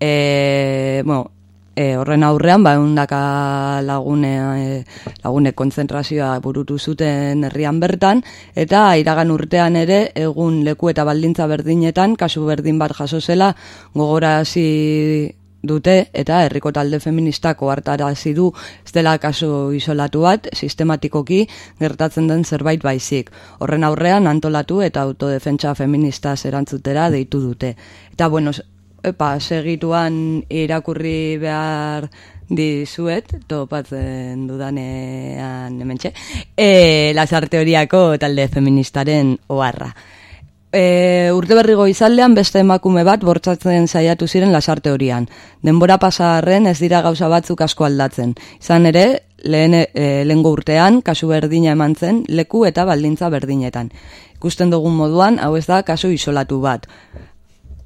E, bueno, e, horren aurrean, ba, eundaka lagune, e, lagune konzentrazioa burutu zuten herrian bertan, eta iragan urtean ere, egun leku eta baldintza berdinetan, kasu berdin bat jaso zela, gogorazi dute eta herriko talde feministako hartarazi du ez dela kasu isolatu bat sistematikoki gertatzen den zerbait baizik. Horren aurrean antolatu eta autodefentsa feminista erantzutera deitu dute. Eta bueno, epa, segituan irakurri behar dizuet, topatzen dudanean hementxe, e, Lazar Teoriako talde feministaren oharra. E, urte berrigo izaldean beste emakume bat bortzatzen saiatu ziren lasarte horian. Denbora pasarren ez dira gauza batzuk asko aldatzen. Izan ere, lehen, e, lehengo urtean, kasu berdina eman zen, leku eta baldintza berdinetan. Ikusten dugun moduan, hau ez da kasu isolatu bat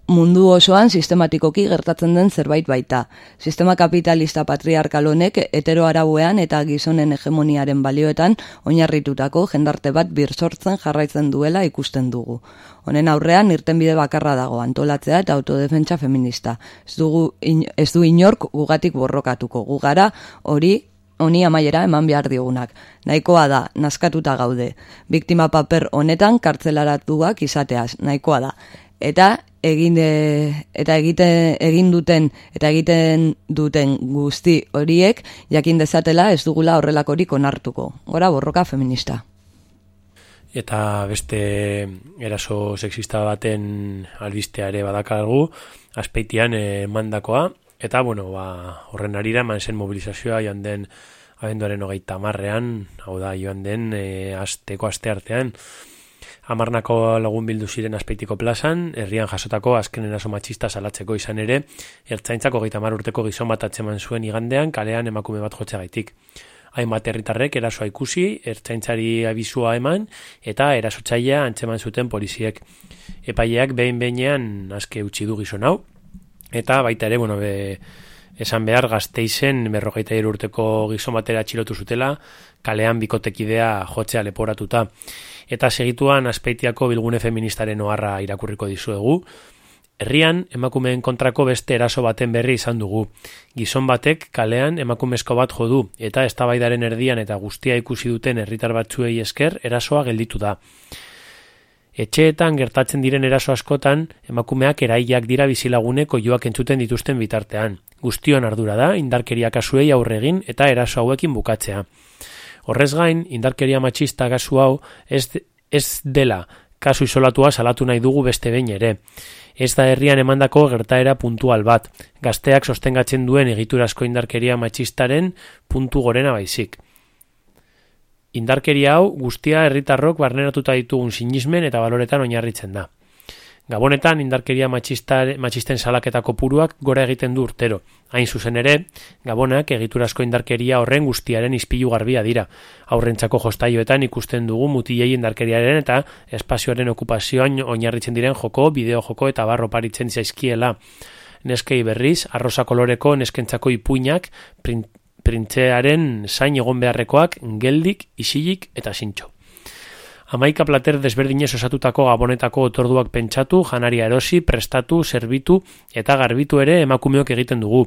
mundu osoan sistematikoki gertatzen den zerbait baita. Sistema kapitalista patriarkal honek hetero arauean eta gizonen hegemoniaren balioetan oinarritutako jendarte bat birsortzen jarraitzen duela ikusten dugu. Honen aurrean irtenbide bakarra dago antolatzea eta autodefentsa feminista. Ez, dugu, ez du inork gugatik borrokatuko. Gugara hori honi amaiera eman behar digunak. Nahikoa da, naskatuta gaude. Biktima paper honetan kartzelaratuak izateaz. Nahikoa da eta egin eta egiten egin duten eta egiten duten guzti horiek jakin dezatela ez dugula horrelakorik onartuko. Gora borroka feminista. Eta beste eraso sexista baten albisteare badakalgu, aspeitian mandakoa, eta bueno, ba, horren arira eman zen mobilizazioa joan den abenduaren hogeita marrean, hau da joan den e, asteko aste artean, Amarnako lagun bildu ziren aspeitiko plazan, herrian jasotako azken eraso matxista salatzeko izan ere, ertzaintzako geita urteko gizon bat atzeman zuen igandean, kalean emakume bat jotxe gaitik. Hainbat herritarrek erasoa ikusi, ertzaintzari abizua eman, eta erasotzailea antzeman zuten poliziek. Epaileak behin behinean azke utzi du gizon hau, eta baita ere, bueno, be, esan behar gazteizen berrogeita urteko gizon batera txilotu zutela, kalean bikotekidea jotzea leporatuta eta segituan aspeitiako bilgune feministaren oharra irakurriko dizuegu. Herrian emakumeen kontrako beste eraso baten berri izan dugu. Gizon batek kalean emakumezko bat jodu eta eztabaidaren erdian eta guztia ikusi duten herritar batzuei esker erasoa gelditu da. Etxeetan gertatzen diren eraso askotan, emakumeak eraiak dira bizilaguneko joak entzuten dituzten bitartean. Guztion ardura da, indarkeria kasuei aurregin eta eraso hauekin bukatzea. Horrez gain, indarkeria matxista gasu hau ez, ez dela kasu isolatua salatu nahi dugu beste behin ere. Ez da herrian emandako gertaera puntual bat, gazteak sostengatzen duen egiturasko indarkeria matxistaren puntu gorena baizik. Indarkeria hau guztia herritarrok barneratuta ditugun sinismen eta baloretan oinarritzen da. Gabonetan indarkeria matxisten salaketa kopuruak gora egiten du urtero. Hain zuzen ere, Gabonak egiturazko indarkeria horren guztiaren izpilu garbia dira. Aurrentzako jostaioetan ikusten dugu mutilei indarkeriaren eta espazioaren okupazioan oinarritzen diren joko, bideo joko eta barro paritzen zaizkiela. Neskei berriz, arroza koloreko neskentzako ipuinak, printzearen zain egon beharrekoak, geldik, isilik eta sintxo. Amaika plater desberdinez osatutako gabonetako otorduak pentsatu, janaria erosi, prestatu, zerbitu eta garbitu ere emakumeok egiten dugu.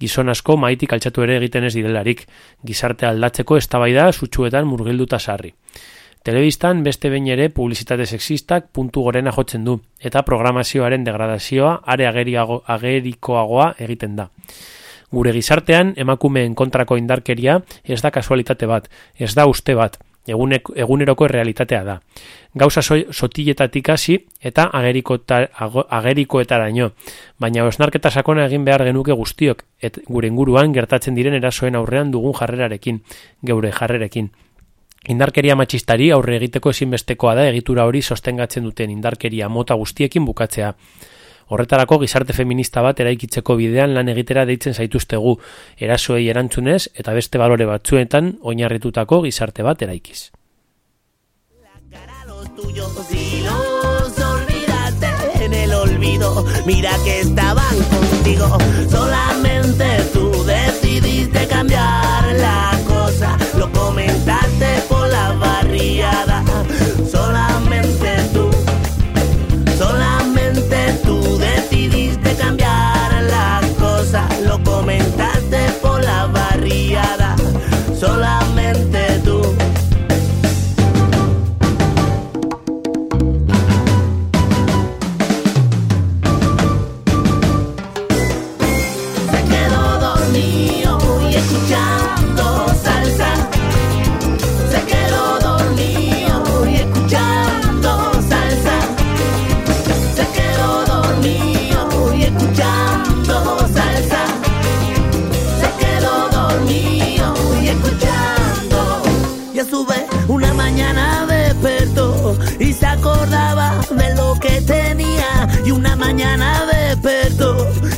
Gizon asko maitik altxatu ere egiten ez direlarik. Gizarte aldatzeko eztabaida sutsuetan murgilduta sarri. Telebistan beste behin ere publizitate sexistak puntu gorena jotzen du eta programazioaren degradazioa are agerikoagoa egiten da. Gure gizartean emakumeen kontrako indarkeria ez da kasualitate bat, ez da uste bat, egunek, eguneroko realitatea da. Gauza so, sotiletatik hasi eta ageriko agerikoetaraino, baina osnarketa sakona egin behar genuke guztiok, et gure inguruan gertatzen diren erasoen aurrean dugun jarrerarekin, geure jarrerekin. Indarkeria matxistari aurre egiteko ezinbestekoa da egitura hori sostengatzen duten indarkeria mota guztiekin bukatzea. Horretarako gizarte feminista bat eraikitzeko bidean lan egitera deitzen zaituztegu erasoei erantzunez eta beste balore batzuetan oinarritutako gizarte bat eraikiz. En el olvido, mira que estaban contigo. Solamente tú decidiste cambiar Solamente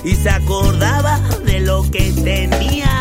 y se acordaba de lo que tenía.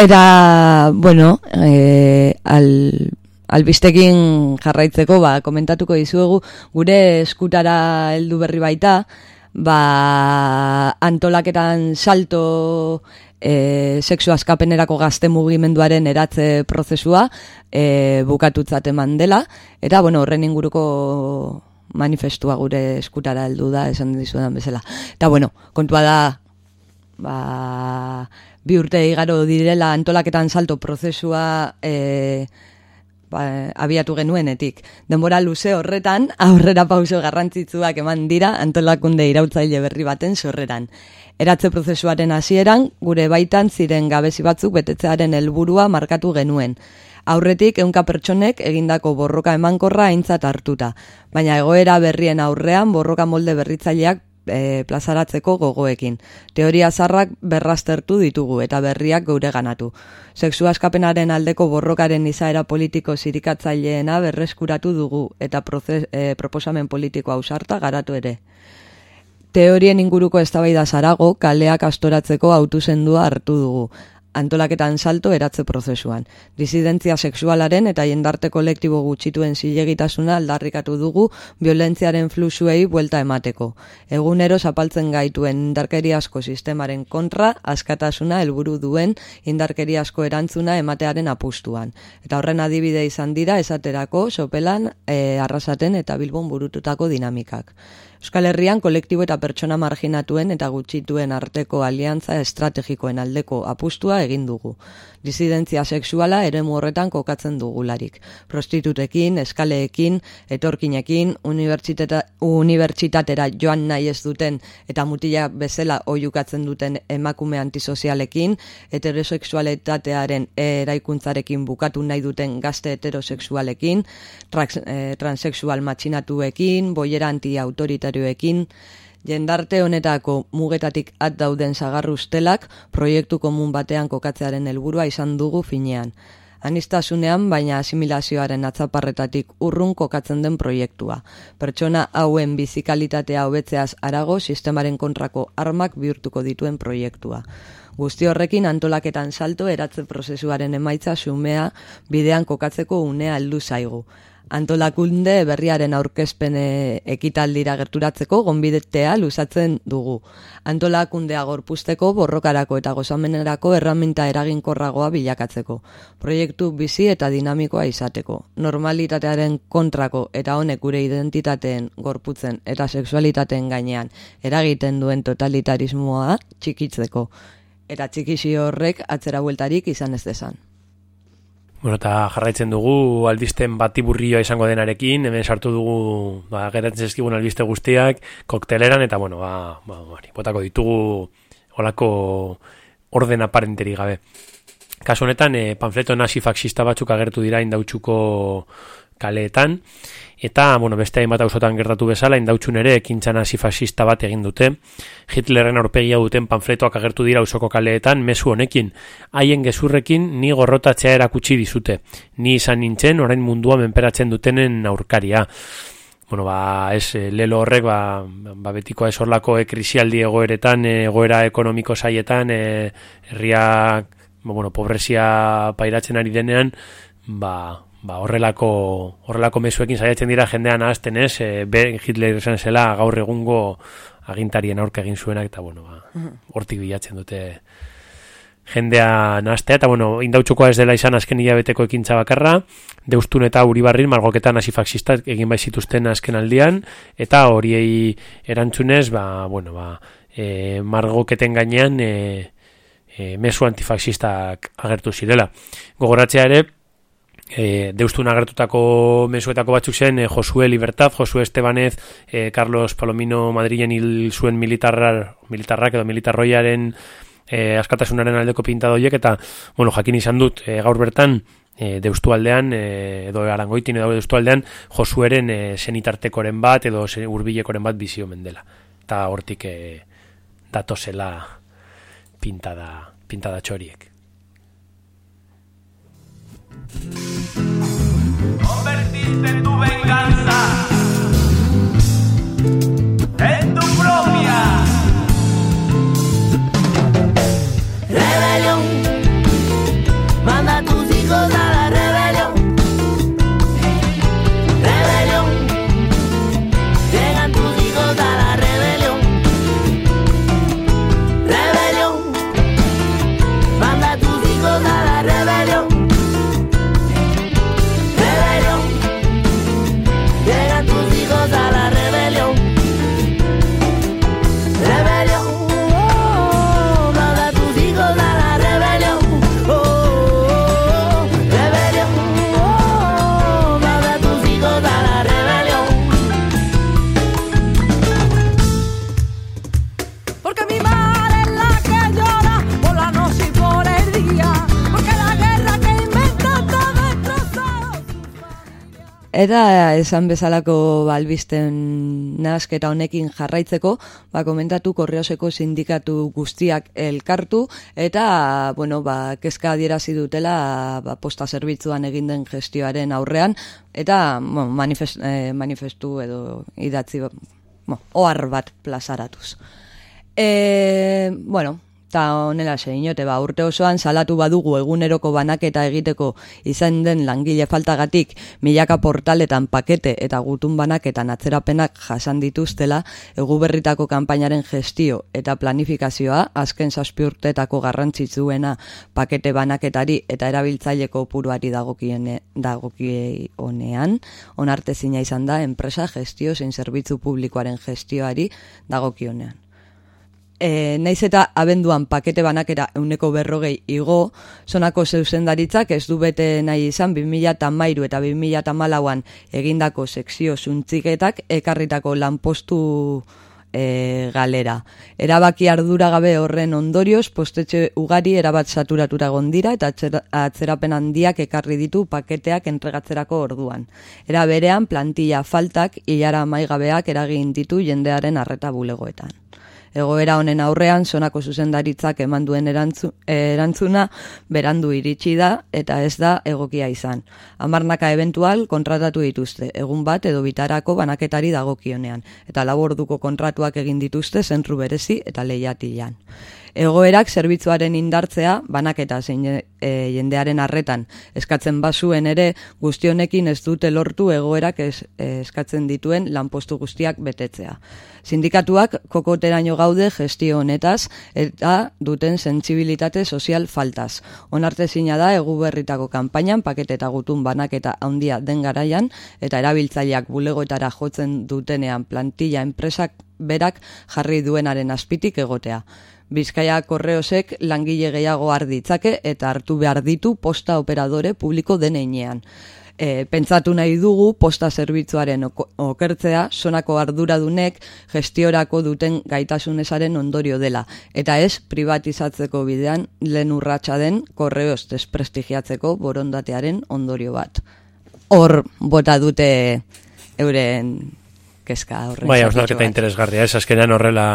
Eta, bueno, e, al, albistekin jarraitzeko, ba, komentatuko dizuegu, gure eskutara heldu berri baita, ba, antolaketan salto e, sexu askapenerako gazte mugimenduaren eratze prozesua e, bukatutzat eman dela, eta, bueno, horren inguruko manifestua gure eskutara heldu da, esan dizuetan bezala. Eta, bueno, kontua da, ba, bi urte igaro direla antolaketan salto prozesua e, ba, abiatu genuenetik. Denbora luze horretan, aurrera pauso garrantzitsuak eman dira antolakunde irautzaile berri baten sorreran. Eratze prozesuaren hasieran, gure baitan ziren gabezi batzuk betetzearen helburua markatu genuen. Aurretik ehunka pertsonek egindako borroka emankorra aintzat hartuta, baina egoera berrien aurrean borroka molde berritzaileak e, plazaratzeko gogoekin. Teoria zarrak berraztertu ditugu eta berriak geure ganatu. Sexu askapenaren aldeko borrokaren izaera politiko zirikatzaileena berreskuratu dugu eta proces, e, proposamen politiko ausarta garatu ere. Teorien inguruko eztabaida zarago kaleak astoratzeko autozendua hartu dugu antolaketan salto eratze prozesuan. Disidentzia sexualaren eta jendarte kolektibo gutxituen zilegitasuna aldarrikatu dugu violentziaren fluxuei buelta emateko. Egunero zapaltzen gaituen indarkeriasko sistemaren kontra askatasuna helburu duen indarkeriasko erantzuna ematearen apustuan. Eta horren adibide izan dira esaterako sopelan e, arrasaten eta bilbon burututako dinamikak. Euskal Herrian kolektibo eta pertsona marginatuen eta gutxituen arteko aliantza estrategikoen aldeko apustua egin dugu. Disidentzia sexuala eremu horretan kokatzen dugularik. Prostitutekin, eskaleekin, etorkinekin, unibertsitatera joan nahi ez duten eta mutila bezala oiukatzen duten emakume antisozialekin, heterosexualitatearen eraikuntzarekin bukatu nahi duten gazte heterosexualekin, trans, eh, transexual matxinatuekin, boiera antiautoritarioekin, Jendarte honetako mugetatik at dauden sagarru ustelak proiektu komun batean kokatzearen helburua izan dugu finean. Anistasunean, baina asimilazioaren atzaparretatik urrun kokatzen den proiektua. Pertsona hauen bizikalitatea hobetzeaz arago sistemaren kontrako armak bihurtuko dituen proiektua. Guzti horrekin antolaketan salto eratze prozesuaren emaitza xumea bidean kokatzeko unea heldu zaigu. Antolakunde berriaren aurkezpen eh, ekitaldira gerturatzeko gonbidetea luzatzen dugu. Antolakundea gorpusteko borrokarako eta gozamenerako erraminta eraginkorragoa bilakatzeko. Proiektu bizi eta dinamikoa izateko. Normalitatearen kontrako eta honek gure identitateen gorputzen eta sexualitateen gainean eragiten duen totalitarismoa txikitzeko. Eta txikisi horrek atzera bueltarik izan ez desan. Bueno, eta jarraitzen dugu albisten batiburrioa izango denarekin, hemen sartu dugu ba, geratzen zizkigun albiste guztiak, kokteleran, eta bueno, ba, ba, bari, botako ditugu olako orden aparenteri gabe. Kaso honetan, e, panfleto nazi faxista batzuk agertu dira indautxuko kaleetan, eta, bueno, beste hainbat ausotan gertatu bezala, indautxun ere ekintzan hasi fascista bat egin dute. Hitlerren aurpegia duten panfletoak agertu dira ausoko kaleetan, mezu honekin. Haien gezurrekin ni gorrotatzea erakutsi dizute. Ni izan nintzen, orain mundua menperatzen dutenen aurkaria. Bueno, ba, ez, eh, lelo horrek, ba, ba betikoa ez horlako e, krisialdi egoeretan, eh, egoera ekonomiko saietan, e, herriak, ba, bueno, pobrezia pairatzen ari denean, ba, ba, horrelako horrelako mezuekin saiatzen dira jendean ahazten ez, e, ben Hitler esan zela gaur egungo agintarien aurka egin zuenak, eta bueno, ba, hortik bilatzen dute jendea nahaztea, eta bueno, indautxukoa ez dela izan azken hilabeteko ekintza bakarra, deustun eta uribarrin margoketan hasi faxistak egin bai zituzten azken aldian, eta horiei erantzunez, ba, bueno, ba, e, margoketen gainean e, e, mesu antifaxistak agertu zirela. Gogoratzea ere, e, deustun agertutako mesuetako batzuk zen e, Josue Libertad, Josue Estebanez, e, Carlos Palomino Madrilen hil zuen militarra, militarrak edo militarroiaren e, askatasunaren aldeko pintadoiek eta, bueno, jakin izan dut e, gaur bertan e, deustu aldean, e, edo arangoitin edo deustu aldean, Josueren e, senitartekoren bat edo hurbilekoren bat bizio mendela. Eta hortik e, datosela pintada, pintada txoriek. Convertiste tu venganza en tu propia rebelión. Manda a tus hijos a Eta esan bezalako balbisten nasketa honekin jarraitzeko, ba, komentatu korreoseko sindikatu guztiak elkartu, eta, bueno, ba, kezka adierazi dutela ba, posta zerbitzuan egin den gestioaren aurrean, eta bueno, manifest, eh, manifestu edo idatzi, bueno, ohar bat plazaratuz. E, bueno, eta honela inote, ba, urte osoan salatu badugu eguneroko banaketa egiteko izan den langile faltagatik milaka portaletan pakete eta gutun banaketan atzerapenak jasan dituztela eguberritako kanpainaren gestio eta planifikazioa azken zazpi urteetako garrantzitsuena pakete banaketari eta erabiltzaileko puruari dagokiene dagokienean onartezina izan da enpresa gestio zein zerbitzu publikoaren gestioari dagokionean e, naiz eta abenduan pakete banakera euneko berrogei igo, zonako zeuzendaritzak ez du bete nahi izan 2000 eta 2000 malauan egindako sekzio zuntziketak ekarritako lanpostu e, galera. Erabaki arduragabe horren ondorioz, postetxe ugari erabat saturatura gondira eta atzera- atzerapen handiak ekarri ditu paketeak entregatzerako orduan. Era berean, plantilla faltak hilara maigabeak eragin ditu jendearen arreta bulegoetan. Egoera honen aurrean, sonako zuzendaritzak eman duen erantzu, erantzuna berandu iritsi da eta ez da egokia izan. Amarnaka eventual kontratatu dituzte, egun bat edo bitarako banaketari dagokionean, eta lau orduko kontratuak egin dituzte zentru berezi eta lehiatilan. Egoerak zerbitzuaren indartzea, banaketa zein e, jendearen arretan eskatzen bazuen ere, guztionekin ez dute lortu egoerak ez, e, eskatzen dituen lanpostu guztiak betetzea. Sindikatuak kokoteraino gaude gestio honetaz eta duten sentsibilitate sozial faltaz. Onartezina da egu berritako kanpainan pakete eta gutun banaketa handia den garaian eta erabiltzaileak bulegoetara jotzen dutenean plantilla enpresak berak jarri duenaren azpitik egotea. Bizkaia korreosek langile gehiago har ditzake eta hartu behar ditu posta operadore publiko deneinean. E, pentsatu nahi dugu posta zerbitzuaren okertzea sonako arduradunek gestiorako duten gaitasunezaren ondorio dela eta ez privatizatzeko bidean lehen urratsa den korreos desprestigiatzeko borondatearen ondorio bat. Hor bota dute euren kezka horren. Bai, hausnarketa interesgarria, ez azkenean horrela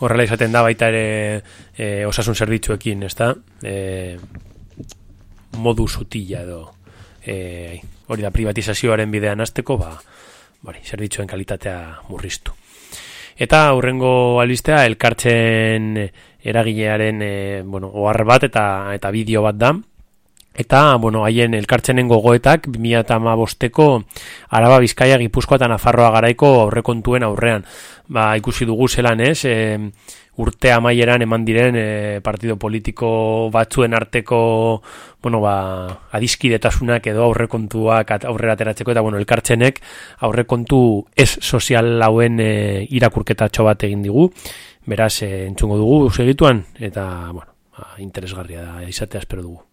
horrela izaten da baita ere e, osasun zerbitzuekin, ezta? E, modu sutila edo e, hori da privatizazioaren bidean hasteko, ba, bari, zerbitzuen kalitatea murriztu. Eta aurrengo albistea elkartzen eragilearen e, bueno, ohar bat eta eta bideo bat da. Eta, bueno, haien elkartzenen gogoetak 2015eko Araba Bizkaia Gipuzkoa eta Nafarroa garaiko aurrekontuen aurrean. Ba, ikusi dugu zelan, ez? E, urte amaieran eman diren e, partido politiko batzuen arteko bueno, ba, adiskidetasunak edo aurrekontuak aurrera ateratzeko eta bueno, elkartzenek aurrekontu ez sozial hauen e, irakurketatxo bat egin digu. Beraz, e, entzungo dugu segituan eta bueno, ba, interesgarria da izatea espero dugu.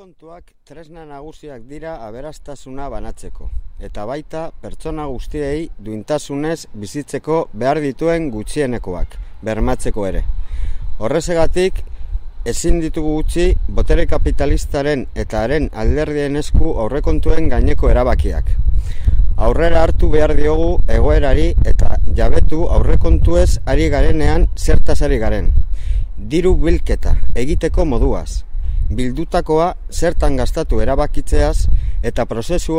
Aurrekontuak tresna nagusiak dira aberastasuna banatzeko, eta baita pertsona guztiei duintasunez bizitzeko behar dituen gutxienekoak, bermatzeko ere. Horrezegatik, ezin ditugu gutxi botere kapitalistaren eta haren alderdien esku aurrekontuen gaineko erabakiak. Aurrera hartu behar diogu egoerari eta jabetu aurrekontuez ari garenean zertaz ari garen. Diru bilketa egiteko moduaz, bildutakoa zertan gastatu erabakitzeaz eta prozesu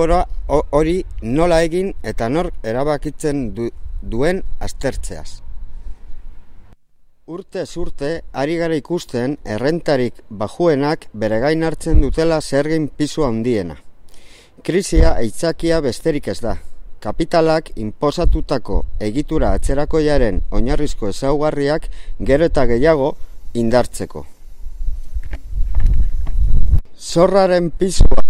hori nola egin eta nor erabakitzen du, duen aztertzeaz. Urte ari gara ikusten errentarik bajuenak bere gain hartzen dutela zergin pisu handiena. Krisia aitzakia besterik ez da. Kapitalak inposatutako egitura atzerakoiaren oinarrizko ezaugarriak gero eta gehiago indartzeko. Zorraren pisua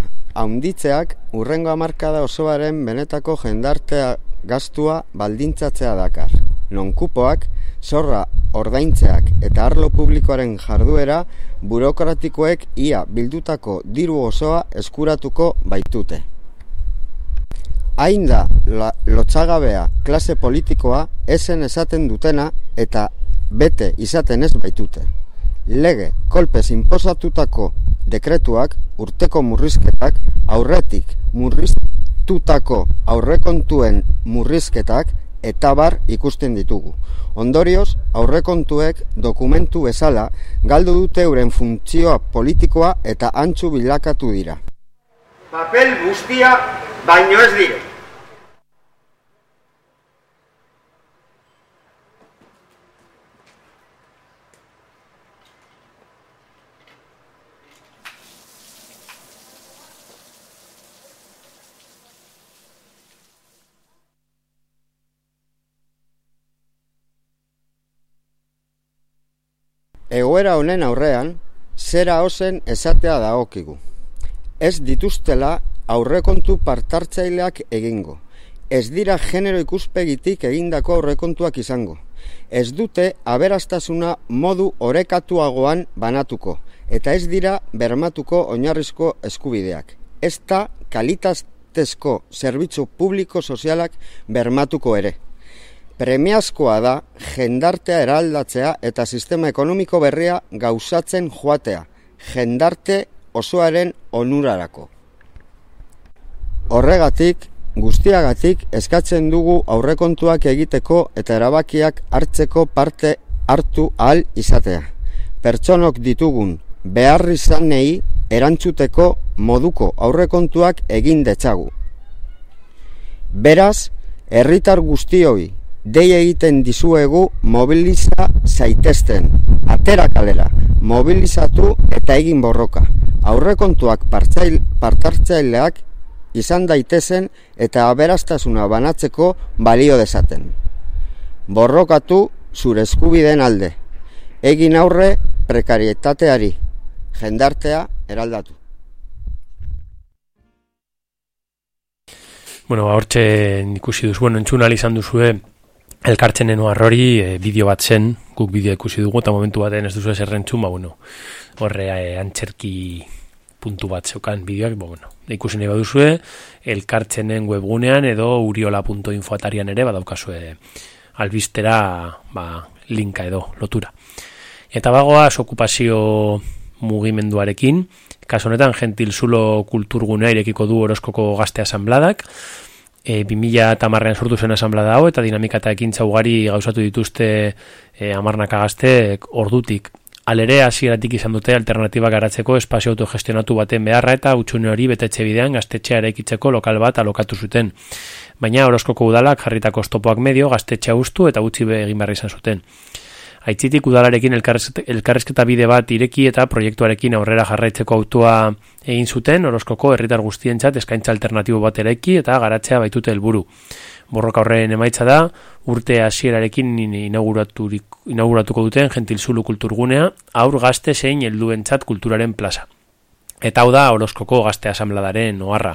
haunditzeak urrengo hamarkada osoaren benetako jendartea gastua baldintzatzea dakar. Non kupoak, zorra ordaintzeak eta arlo publikoaren jarduera burokratikoek ia bildutako diru osoa eskuratuko baitute. Hain da lotzagabea klase politikoa esen esaten dutena eta bete izaten ez baitute. Lege kolpez inposatutako dekretuak urteko murrizketak aurretik murriztutako aurrekontuen murrizketak eta bar ikusten ditugu. Ondorioz, aurrekontuek dokumentu bezala galdu dute euren funtzioa politikoa eta antzu bilakatu dira. Papel guztia baino ez dire. Egoera honen aurrean, zera ozen esatea dagokigu. Ez dituztela aurrekontu partartzaileak egingo. Ez dira genero ikuspegitik egindako aurrekontuak izango. Ez dute aberastasuna modu orekatuagoan banatuko, eta ez dira bermatuko oinarrizko eskubideak. Ez da kalitatezko zerbitzu publiko sozialak bermatuko ere. Premiazkoa da jendartea eraldatzea eta sistema ekonomiko berria gauzatzen joatea, jendarte osoaren onurarako. Horregatik, guztiagatik eskatzen dugu aurrekontuak egiteko eta erabakiak hartzeko parte hartu ahal izatea. Pertsonok ditugun beharrizanei erantzuteko moduko aurrekontuak egin detzagu. Beraz, herritar guztioi dei egiten dizuegu mobiliza zaitezten, atera kalera, mobilizatu eta egin borroka. Aurrekontuak partzail, partartzaileak izan daitezen eta aberastasuna banatzeko balio dezaten. Borrokatu zure eskubideen alde. Egin aurre prekarietateari, jendartea eraldatu. Bueno, hortxe ikusi duzu, bueno, entzun izan duzue elkartzen arrori e, bideo bat zen, guk bideo ikusi dugu, eta momentu baten ez duzu eserrentzun, ba, bueno, horre e, antxerki puntu bat zeukan bideoak, ba, bueno, ikusi nahi baduzue, elkartzenen webgunean edo uriola.info atarian ere badaukazue albistera ba, linka edo lotura. Eta bagoa okupazio mugimenduarekin, kaso honetan gentil zulo kulturgunea irekiko du horoskoko gazte asambladak, e, 2000 eta marrean sortu zen asamblada hau, eta dinamika eta ekintza ugari gauzatu dituzte e, amarnaka gazte ordutik. Alere hasieratik izan dute alternatiba garatzeko espazio autogestionatu baten beharra eta utxune hori betetxe bidean gaztetxea eraikitzeko lokal bat alokatu zuten. Baina horoskoko udalak jarritako stopoak medio gaztetxea ustu eta utzi egin behar izan zuten. Aitzitik udalarekin elkarrezketa bide bat ireki eta proiektuarekin aurrera jarraitzeko autua egin zuten horoskoko herritar guztientzat eskaintza alternatibo bat eraiki eta garatzea baitute helburu. Borroka horren emaitza da, urte hasierarekin inauguratuko duten gentilzulu kulturgunea, aur gazte zein helduentzat kulturaren plaza. Eta hau da horoskoko gazte asambladaren oharra.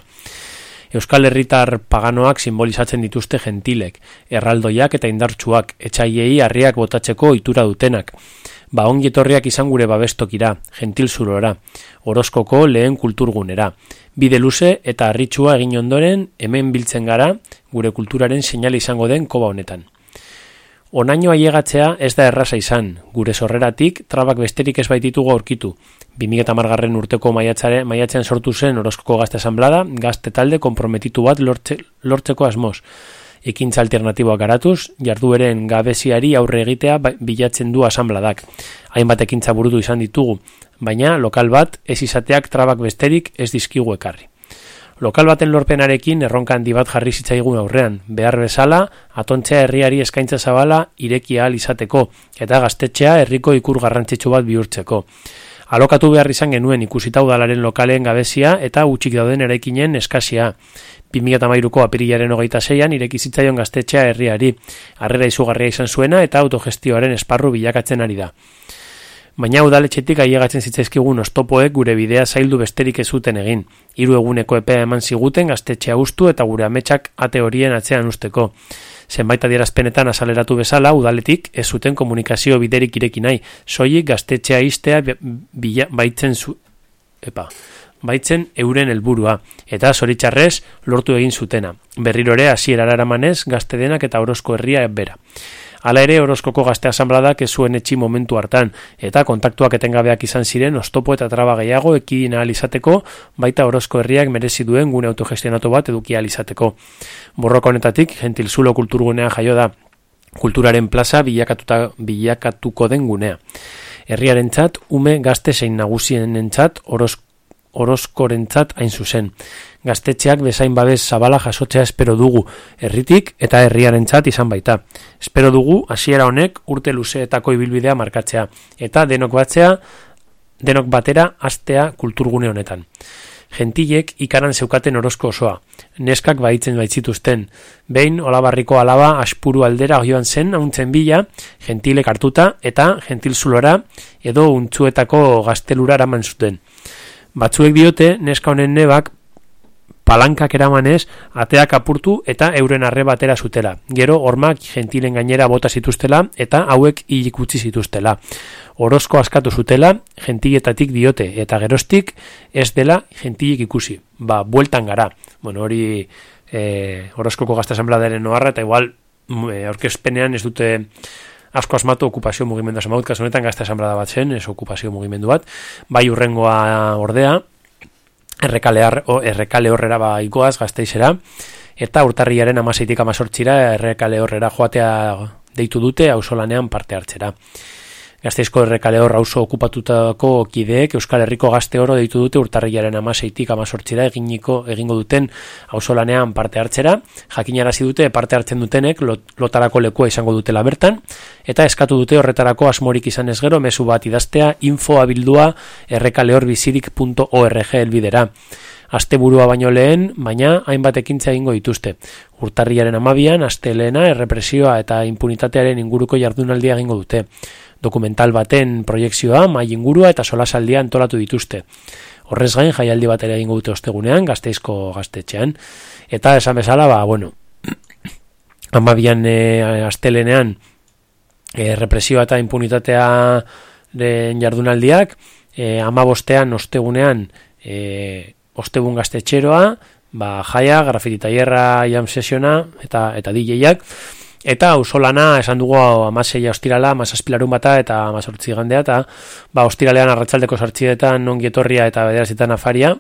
Euskal Herritar paganoak simbolizatzen dituzte gentilek, erraldoiak eta indartsuak, etxaiei harriak botatzeko itura dutenak. Ba ongietorriak izan gure babestokira, gentil zurora, horoskoko lehen kulturgunera. Bide luze eta harritxua egin ondoren hemen biltzen gara gure kulturaren seinale izango den koba honetan. Onaino aiegatzea ez da erraza izan, gure sorreratik trabak besterik ez baititugu aurkitu. 2008 urteko maiatzare, maiatzean sortu zen Orozkoko Gazte Asamblada, gazte talde konprometitu bat lortze, lortzeko asmoz. Ekintza alternatiboak garatuz, jardueren gabeziari aurre egitea ba, bilatzen du asambladak. Hainbat ekintza burutu izan ditugu, baina lokal bat ez izateak trabak besterik ez dizkigu ekarri. Lokal baten lorpenarekin erronka handi bat jarri zitzaigun aurrean, behar bezala, atontzea herriari eskaintza zabala irekia ahal izateko, eta gaztetxea herriko ikur garrantzitsu bat bihurtzeko. Alokatu behar izan genuen ikusita udalaren lokalen gabezia eta utxik dauden eraikinen eskasia. 2008ko apirilaren hogeita zeian irekizitzaion gaztetxea herriari. Arrera izugarria izan zuena eta autogestioaren esparru bilakatzen ari da. Baina udaletxetik aiegatzen zitzaizkigun ostopoek gure bidea zaildu besterik ez zuten egin. Hiru eguneko epea eman ziguten gaztetxea ustu eta gure ametsak ate horien atzean usteko. Zenbait adierazpenetan azaleratu bezala udaletik ez zuten komunikazio biderik ireki nahi, soilik gaztetxea istea baitzen zu... Epa, baitzen euren helburua eta zoritxarrez lortu egin zutena. Berrirore hasierara eramanez gazte denak eta orozko herria bera. Hala ere Orozkoko gazte asambladak ez zuen etxi momentu hartan, eta kontaktuak etengabeak izan ziren ostopo eta traba gehiago ekidin izateko, baita Orozko herriak merezi duen gune autogestionatu bat eduki izateko. Borroka honetatik, gentil zulo kulturgunean jaio da, kulturaren plaza bilakatuta, bilakatuko den gunea. Herriaren txat, ume gazte zein nagusien entzat, Orozkorentzat hain zuzen gaztetxeak bezain babes zabala jasotzea espero dugu herritik eta herriarentzat izan baita. Espero dugu hasiera honek urte luzeetako ibilbidea markatzea eta denok batzea denok batera astea kulturgune honetan. Gentilek ikaran zeukaten orozko osoa. Neskak baitzen baitzituzten. Behin olabarriko alaba aspuru aldera joan zen hauntzen bila, gentilek hartuta eta gentil zulora edo untzuetako gaztelura eraman zuten. Batzuek diote neska honen nebak palankak eramanez, ateak apurtu eta euren arre batera zutela. Gero, hormak gentilen gainera bota zituztela eta hauek hilik utzi zituztela. Orozko askatu zutela, gentiletatik diote, eta gerostik ez dela gentilik ikusi. Ba, bueltan gara. Bueno, hori e, Orozkoko gazta asambladaren noarra, eta igual, e, ez dute asko asmatu okupazio mugimendu asamaut, kasu honetan gazta asamblada bat zen, ez okupazio mugimendu bat, bai urrengoa ordea, errekale, har- o, errekale horrera ba ikoaz gazteizera, eta urtarriaren amaseitik amazortzira errekale horrera joatea deitu dute auzolanean parte hartzera. Gazteizko errekale hor auzo okupatutako kideek Euskal Herriko gazte oro deitu dute urtarrilaren amaseitik amazortzira eginiko egingo duten auzolanean parte hartzera. Jakinarazi dute parte hartzen dutenek lot- lotarako lekua izango dutela bertan, eta eskatu dute horretarako asmorik izan ez gero mezu bat idaztea infoabildua errekaleorbizirik.org elbidera. Asteburua baino lehen, baina hainbat ekintza egingo dituzte. Urtarriaren amabian, astelena, errepresioa eta impunitatearen inguruko jardunaldia egingo dute. Dokumental baten proiekzioa, mai ingurua eta solasaldia antolatu dituzte. Horrez gain, jaialdi bat ere egingo dute ostegunean, gazteizko gaztetxean. Eta esan bezala, ba, bueno, amabian e, astelenean, e, represioa eta impunitatea den jardunaldiak, e, amabostean ostegunean e, ostegun gaztetxeroa, ba, jaia, grafiti tailerra, jam sesiona eta, eta DJak, eta ausolana esan dugu amaseia ostirala, amazazpilarun bata eta amazortzi gandea, eta ba, ostiralean arratzaldeko sortzietan ongi etorria eta bederatzietan afaria,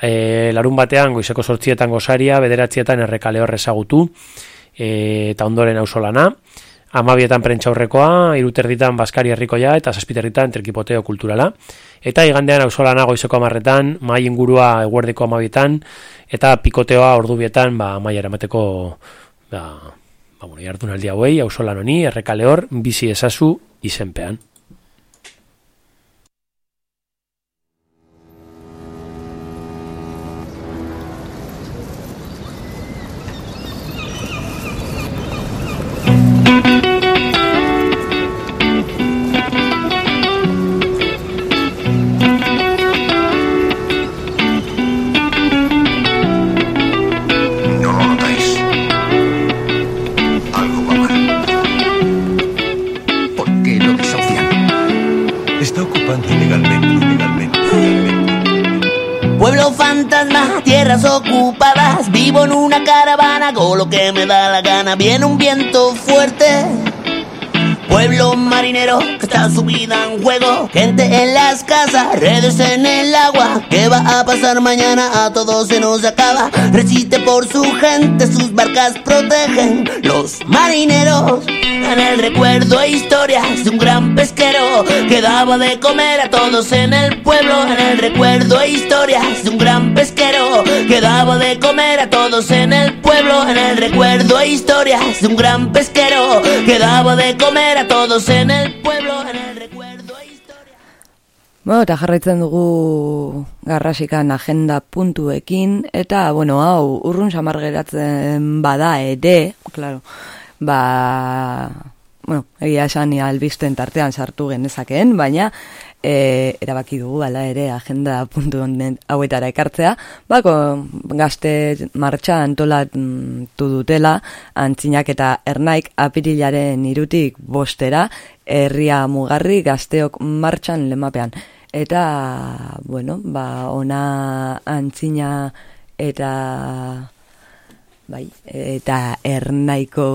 e, larun batean goizeko sortzietan gozaria, bederatzietan errekale horre ezagutu, e, eta ondoren ausolana, amabietan prentxaurrekoa, iruterditan Baskari herrikoia eta zazpiterritan trikipoteo kulturala. Eta igandean ausolana goizeko amarretan, mai ingurua eguerdiko amabietan, eta pikoteoa ordubietan, ba, mai eramateko, ba, ba, bueno, jardunaldi hauei, ausolan honi, errekale hor, bizi ezazu izenpean. Fantasma, tierras ocupadas, vivo en una caravana, hago lo que me da la gana, viene un viento fuerte. Pueblo marinero que está su vida en juego, gente en las casas, redes en el agua, ¿qué va a pasar mañana? A todos se nos acaba, resiste por su gente, sus barcas protegen los marineros. En el recuerdo e historias de un gran pesquero que daba de comer a todos en el pueblo. En el recuerdo e historias de un gran pesquero que daba de comer a todos en el pueblo. En el recuerdo e historias de un gran pesquero que daba de comer a todos en el pueblo. En el recuerdo e Bueno, eta jarraitzen dugu garrasikan agenda puntuekin, eta, bueno, hau, urrun samar geratzen bada ere, claro, ba, bueno, egia esan albisten tartean sartu genezakeen, baina e, erabaki dugu ala ere agenda puntu honen hauetara ekartzea, bako gazte martxa antolatu dutela, antzinak eta ernaik apirilaren irutik bostera, herria mugarri gazteok martxan lemapean. Eta, bueno, ba, ona antzina eta bai, eta ernaiko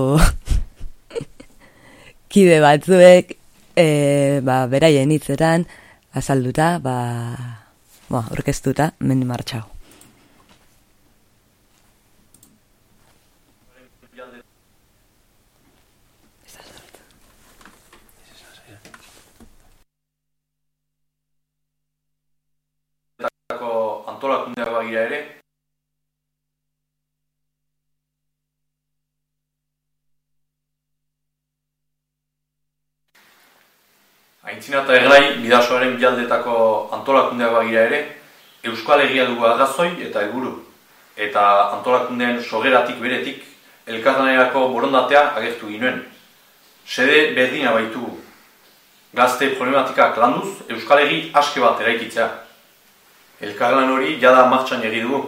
kide batzuek e, ba, beraien hitzetan azalduta, ba, ba, orkestuta, mendi martxau. antolakundeak bagira ere, Aintzina eta eglai bidasoaren bialdetako antolakundeak bagira ere, Euskal Herria dugu arrazoi eta helburu eta antolakundean sogeratik beretik elkarlanerako borondatea agertu ginuen. Sede berdina baitugu. Gazte problematikak landuz, Euskal Herri aske bat eraikitzea. Elkarlan hori jada martxan egi dugu.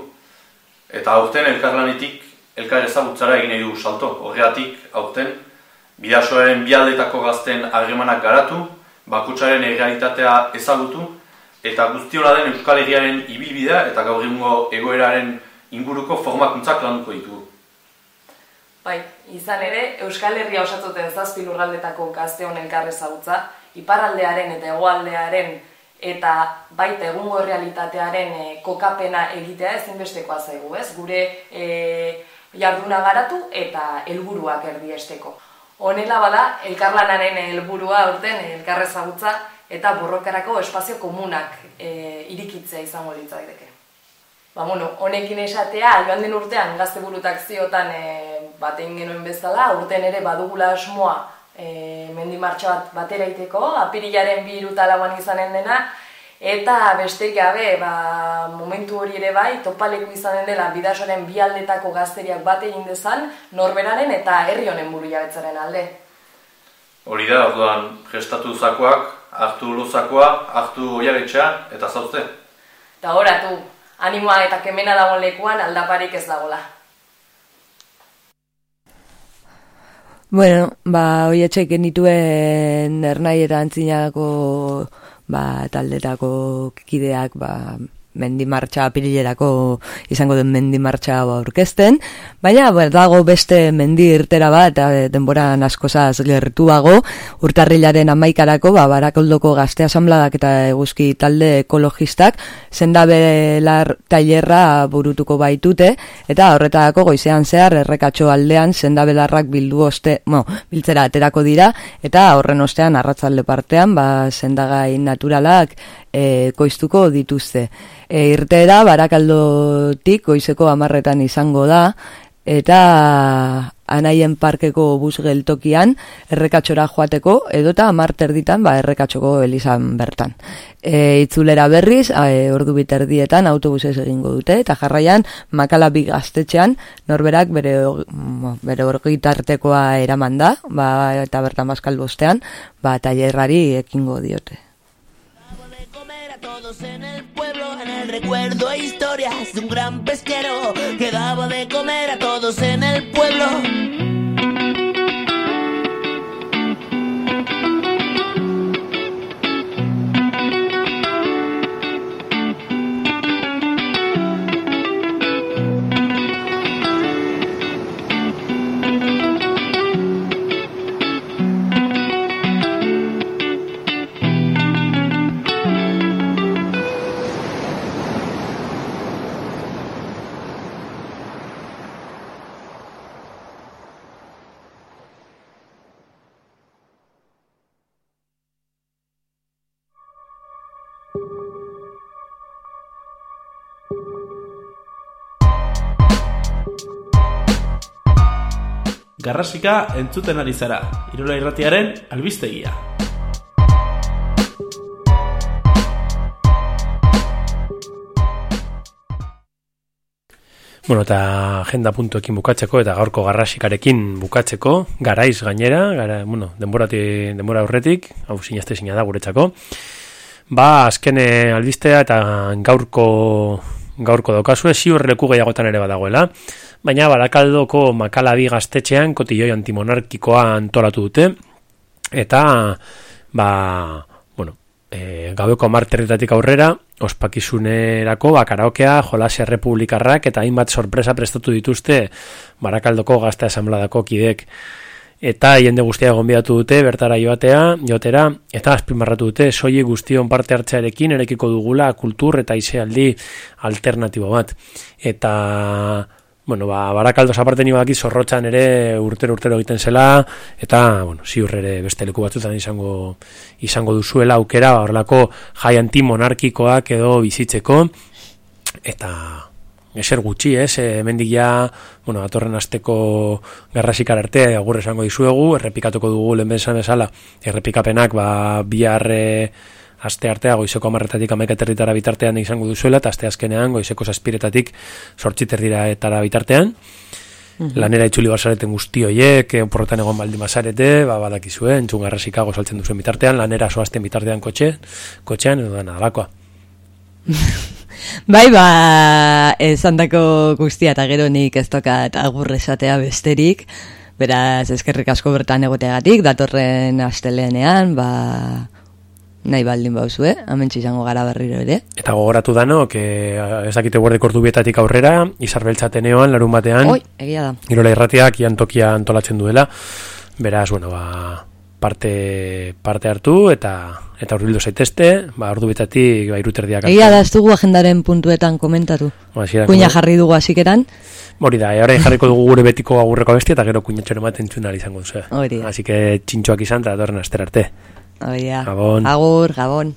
Eta aurten elkarlanetik elkar ezagutzara egin nahi du salto. Horregatik aurten bidasoaren bialdetako gazten harremanak garatu, bakutsaren errealitatea ezagutu, eta guztiona den Euskal Herriaren ibilbidea eta gaur egungo egoeraren inguruko formakuntzak landuko ditugu. Bai, izan ere, Euskal Herria osatzuten zazpi lurraldetako gazteon elkar ezagutza, iparraldearen eta hegoaldearen eta baita egungo realitatearen e, kokapena egitea ezinbestekoa zaigu, ez? Gure e, jarduna garatu eta helburuak erdiesteko. Honela bada, elkarlanaren helburua urten elkar ezagutza eta borrokarako espazio komunak e, irikitzea izango ditzaideke. Ba, bueno, honekin esatea, joan den urtean gazte burutak ziotan e, batein genuen bezala, urten ere badugula asmoa e, mendimartxa bat batera iteko, apirilaren bi irutalauan izanen dena, eta besteik gabe, ba, momentu hori ere bai, topaleku izanen dela bidasoren bi aldetako gazteriak bat egin dezan, norberaren eta herri honen buru jabetzaren alde. Hori da, orduan, gestatu zakoak, hartu luzakoa, hartu oiagetxea eta zautze. Eta horatu, animoa eta kemena dagoen lekuan aldaparik ez dagola. Bueno, ba, hoi etxek genituen ernai eta antzinako ba, taldetako kideak ba, mendimartxa apirilerako izango den mendimartxa aurkezten, baina ber, dago beste mendi irtera bat, e, denboran askozaz gertuago, urtarrilaren amaikarako, ba, barakoldoko gazte asambladak eta eguzki talde ekologistak, zendabelar tailerra burutuko baitute, eta horretarako goizean zehar errekatxo aldean zendabelarrak bildu oste, no, biltzera aterako dira, eta horren ostean arratzalde partean, ba, zendagai naturalak e, koiztuko dituzte. E, irtera, barakaldotik goizeko amarretan izango da, eta anaien parkeko bus geltokian errekatxora joateko edota amarter ditan ba, errekatxoko elizan bertan. E, itzulera berriz, e, ordu biterdietan autobusez egingo dute eta jarraian makala bi gaztetxean norberak bere, bere orgitartekoa eraman da ba, eta bertan bazkal bostean ba, tailerrari ekingo diote. Todos en el pueblo, en el recuerdo e historias de un gran pesquero que daba de comer a todos en el pueblo. Garrasika entzuten ari zara, Irola Irratiaren albistegia. Bueno, eta agenda puntuekin bukatzeko eta gaurko garrasikarekin bukatzeko, garaiz gainera, gara, bueno, denborati, denbora horretik, hau sinazte sina da guretzako. Ba, azkene albistea eta gaurko gaurko daukazu, ziur leku gehiagotan ere badagoela, baina barakaldoko makalabi gaztetxean kotilloi antimonarkikoa antolatu dute, eta, ba, bueno, e, gaueko marterritatik aurrera, ospakizunerako bakaraokea, jolase republikarrak eta hainbat sorpresa prestatu dituzte barakaldoko gazte asambladako kidek eta jende guztia gonbidatu dute bertara joatea, joatera eta azpimarratu dute soilik guztion parte hartzearekin erekiko dugula kultur eta isealdi alternatibo bat. Eta bueno, ba, barakaldo zaparte ni badaki zorrotxan ere urtero urtero egiten zela, eta, bueno, ziur ere beste leku batzutan izango, izango duzuela aukera, horrelako jai antimonarkikoak edo bizitzeko, eta eser gutxi, ez, e, mendik ja, bueno, atorren azteko garrasikar arte, agur esango dizuegu, errepikatuko dugu lehen bezan bezala, errepikapenak, ba, biharre, aste artea goizeko amarretatik amaik aterritara bitartean izango duzuela, eta aste azkenean goizeko saspiretatik sortziterdira etara bitartean. Mhm. Lanera itxuli basareten guzti hoiek, eh, porrotan egon baldin basarete, ba, badakizue, entzun garrasikago saltzen duzuen bitartean, lanera soazten bitartean kotxe, kotxean edo dana alakoa. Bai, ba, esan dako guztia eta gero nik ez tokat agur esatea besterik. Beraz, eskerrik asko bertan egoteagatik, datorren astelenean, ba, nahi baldin bauzue, hemen izango gara berriro ere. Eta gogoratu danok, eh, ezakite guardek ordu bietatik aurrera, izarbeltzateneoan, larun batean. Oi, egia da. Irola irratiak iantokia antolatzen duela. Beraz, bueno, ba, parte, parte hartu eta eta hurbildu zaitezte, ba, ordu bietatik, ba, iruterdiak. Egia da, ez dugu agendaren puntuetan komentatu. Ba, Kuina jarri dugu hasikeran. Hori da, e, orain jarriko dugu gure betiko agurreko bestia eta gero kuinatxoren bat entzun ahal izango duzu. Hori da. Así que txintxoak izan eta datorren aster arte. Hori da. Gabon. Agur, gabon.